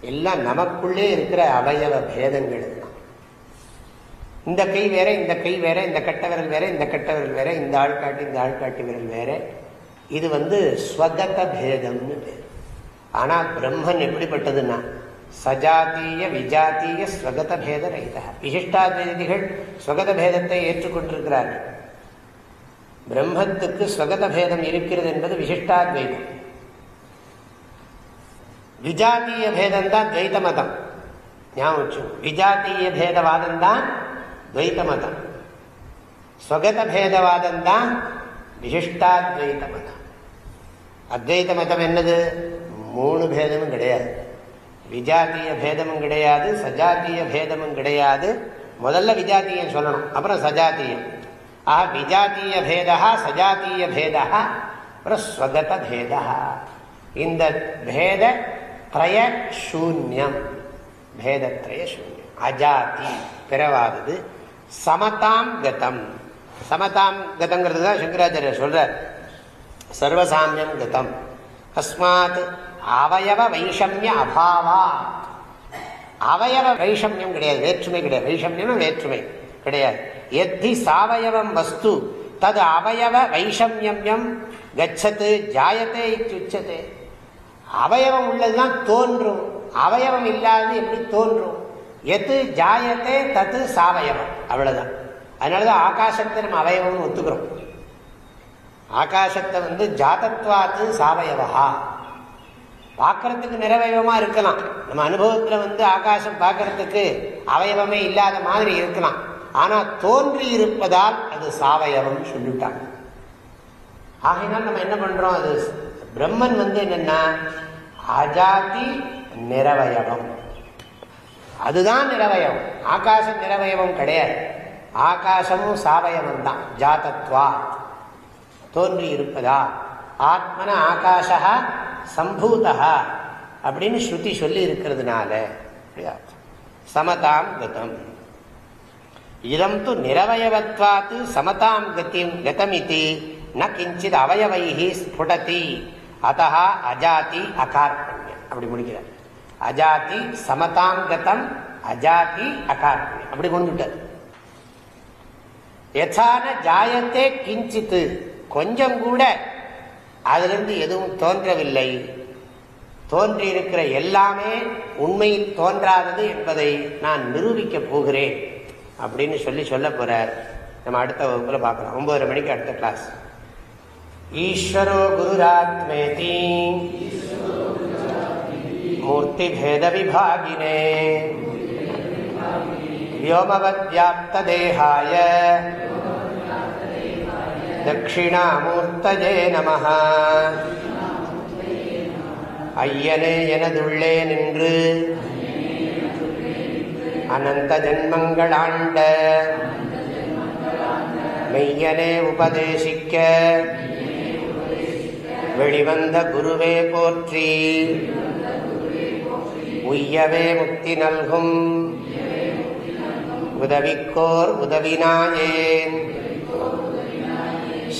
எல்லாம் நமக்குள்ளே இருக்கிற அவயவ பேதங்கள். தான் இந்த கை வேற இந்த கை வேற இந்த கட்ட விரல் வேற இந்த கட்ட விரல் வேற இந்த ஆள்காட்டி இந்த ஆள்காட்டி விரல் வேற. இது வந்து ஸ்வகத பேதம்னு பேர். ஆனா பிரம்மன் எப்படிப்பட்டதுன்னா சஜாத்திய விஜாத்திய ஸ்வகத பேத ரகிதா. விசிஷ்டாத்வைதிகள் ஸ்வகத பேதத்தை ஏற்றுக்கொண்டிருக்கிறார்கள் பிரம்மத்துக்கு ஸ்வகத பேதம் இருக்கிறது என்பது விசிஷ்டாத்வைதம். விஜாத்திய பேதம் தான் துவைத்த மதம் ஞாபகம் விஜாத்திய பேதவாதம் தான் துவைத்த மதம் ஸ்வகத பேதவாதம் தான் விசிஷ்டாத்வைத மதம் அத்வைத மதம் என்னது? மூணு பேதமும் கிடையாது. விஜாத்திய பேதமும் கிடையாது சஜாத்திய பேதமும் கிடையாது. முதல்ல விஜாத்தியம் சொல்லணும் அப்புறம் சஜாத்தியம் ஆஹா விஜாத்திய பேதா சஜாத்திய பேதா அப்புறம் ஸ்வகத பேதா. இந்த பேத திரய சூன்யம். பேதத்ரய சூன்யம். அஜாதி பிறவாதது. சமதாம் கதம். சமதாம் கதங்கிறது தான் சங்கராச்சாரியர் சொல்றார். சர்வசாமியம் கதம். அஸ்மாத் அவயவ வைஷமிய அபாவா. அவயவ வைஷமியம் கிடையாது வேற்றுமை கிடையாது. வைஷமியம் வேற்றுமை கிடையாது. எத்தி சாவயவம் வஸ்து தது அவயவ வைஷமியம் கச்சத்து ஜாயத்தே இத்தியுச்சதே அவயவம் உள்ளதுதான் தோன்றும். அவயவம் இல்லாதது எப்படி தோன்றும்? எது ஜாயத்தே தத்து சாவயவம். அவ்வளவுதான். அதனாலதான் ஆகாசத்தை நம்ம அவயவம் ஒத்துக்கிறோம். ஆகாசத்தை வந்து ஜாதத்வாத்து சாவயவா பார்க்கறதுக்கு நிறவயவமா இருக்கலாம். நம்ம அனுபவத்துல வந்து ஆகாசம் பார்க்கறதுக்கு அவயவமே இல்லாத மாதிரி இருக்கலாம். ஆனா தோன்றி இருப்பதால் அது சாவயவம் சொல்லிட்டாங்க ஆகையினால் நம்ம என்ன பண்றோம்? அது பிரம்மன் வந்து என்னன்னா அஜாதி நிறவயவம் அதுதான் நிறவயவம் ஆகாசம் நிறவயவம் கிடையாது. ஆகாசமும் சாவயவம் தான் ஜாதத்வா. தோன்றி இருப்பதா? ஆத்மன ஆகாஷா சம்பூதா அப்படின்னு ஸ்ருதி சொல்லி இருக்கிறதுனால சமதாம் கதம். இதம் து நிரவயவத்வாத்து சமதாம் கத்திம் கதமிதி ந கிஞ்சித் அவயவைகி ஸ்புடதி. அத்தா அஜாதி அகார்பண்யம். அப்படி முடிக்கிறார். அஜாதி சமதாம் கதம் அஜாதி அகார்பண்யம். அப்படி கொண்டுட்டார் யசான ஜாயத்தே கிஞ்சித்து கொஞ்சம் கூட அதிலிருந்து எதுவும் தோன்றவில்லை தோன்றியிருக்கிற எல்லாமே உண்மையில் தோன்றாதது என்பதை நான் நிரூபிக்க போகிறேன் அப்படின்னு சொல்லி சொல்ல போறார் நம்ம அடுத்த வகுப்புல பார்க்கலாம் ஒன்பதரை மணிக்கு அடுத்த கிளாஸ் ஈஸ்வரோ குருராத்மேதி மூர்த்தி பேத விபாகினே व्योमवद्व्याप्त देहाय தட்சிணாமூர்த்தஜே நம ஐயனே எனதுள்ளே நின்று அனந்த ஜன்மங்களாண்ட மெய்யனே உபதேசிக்க வெளிவந்த குருவே போற்றி உய்யவே முக்தி நல்கும் உதவிக்கோர் உதவினாயேன்.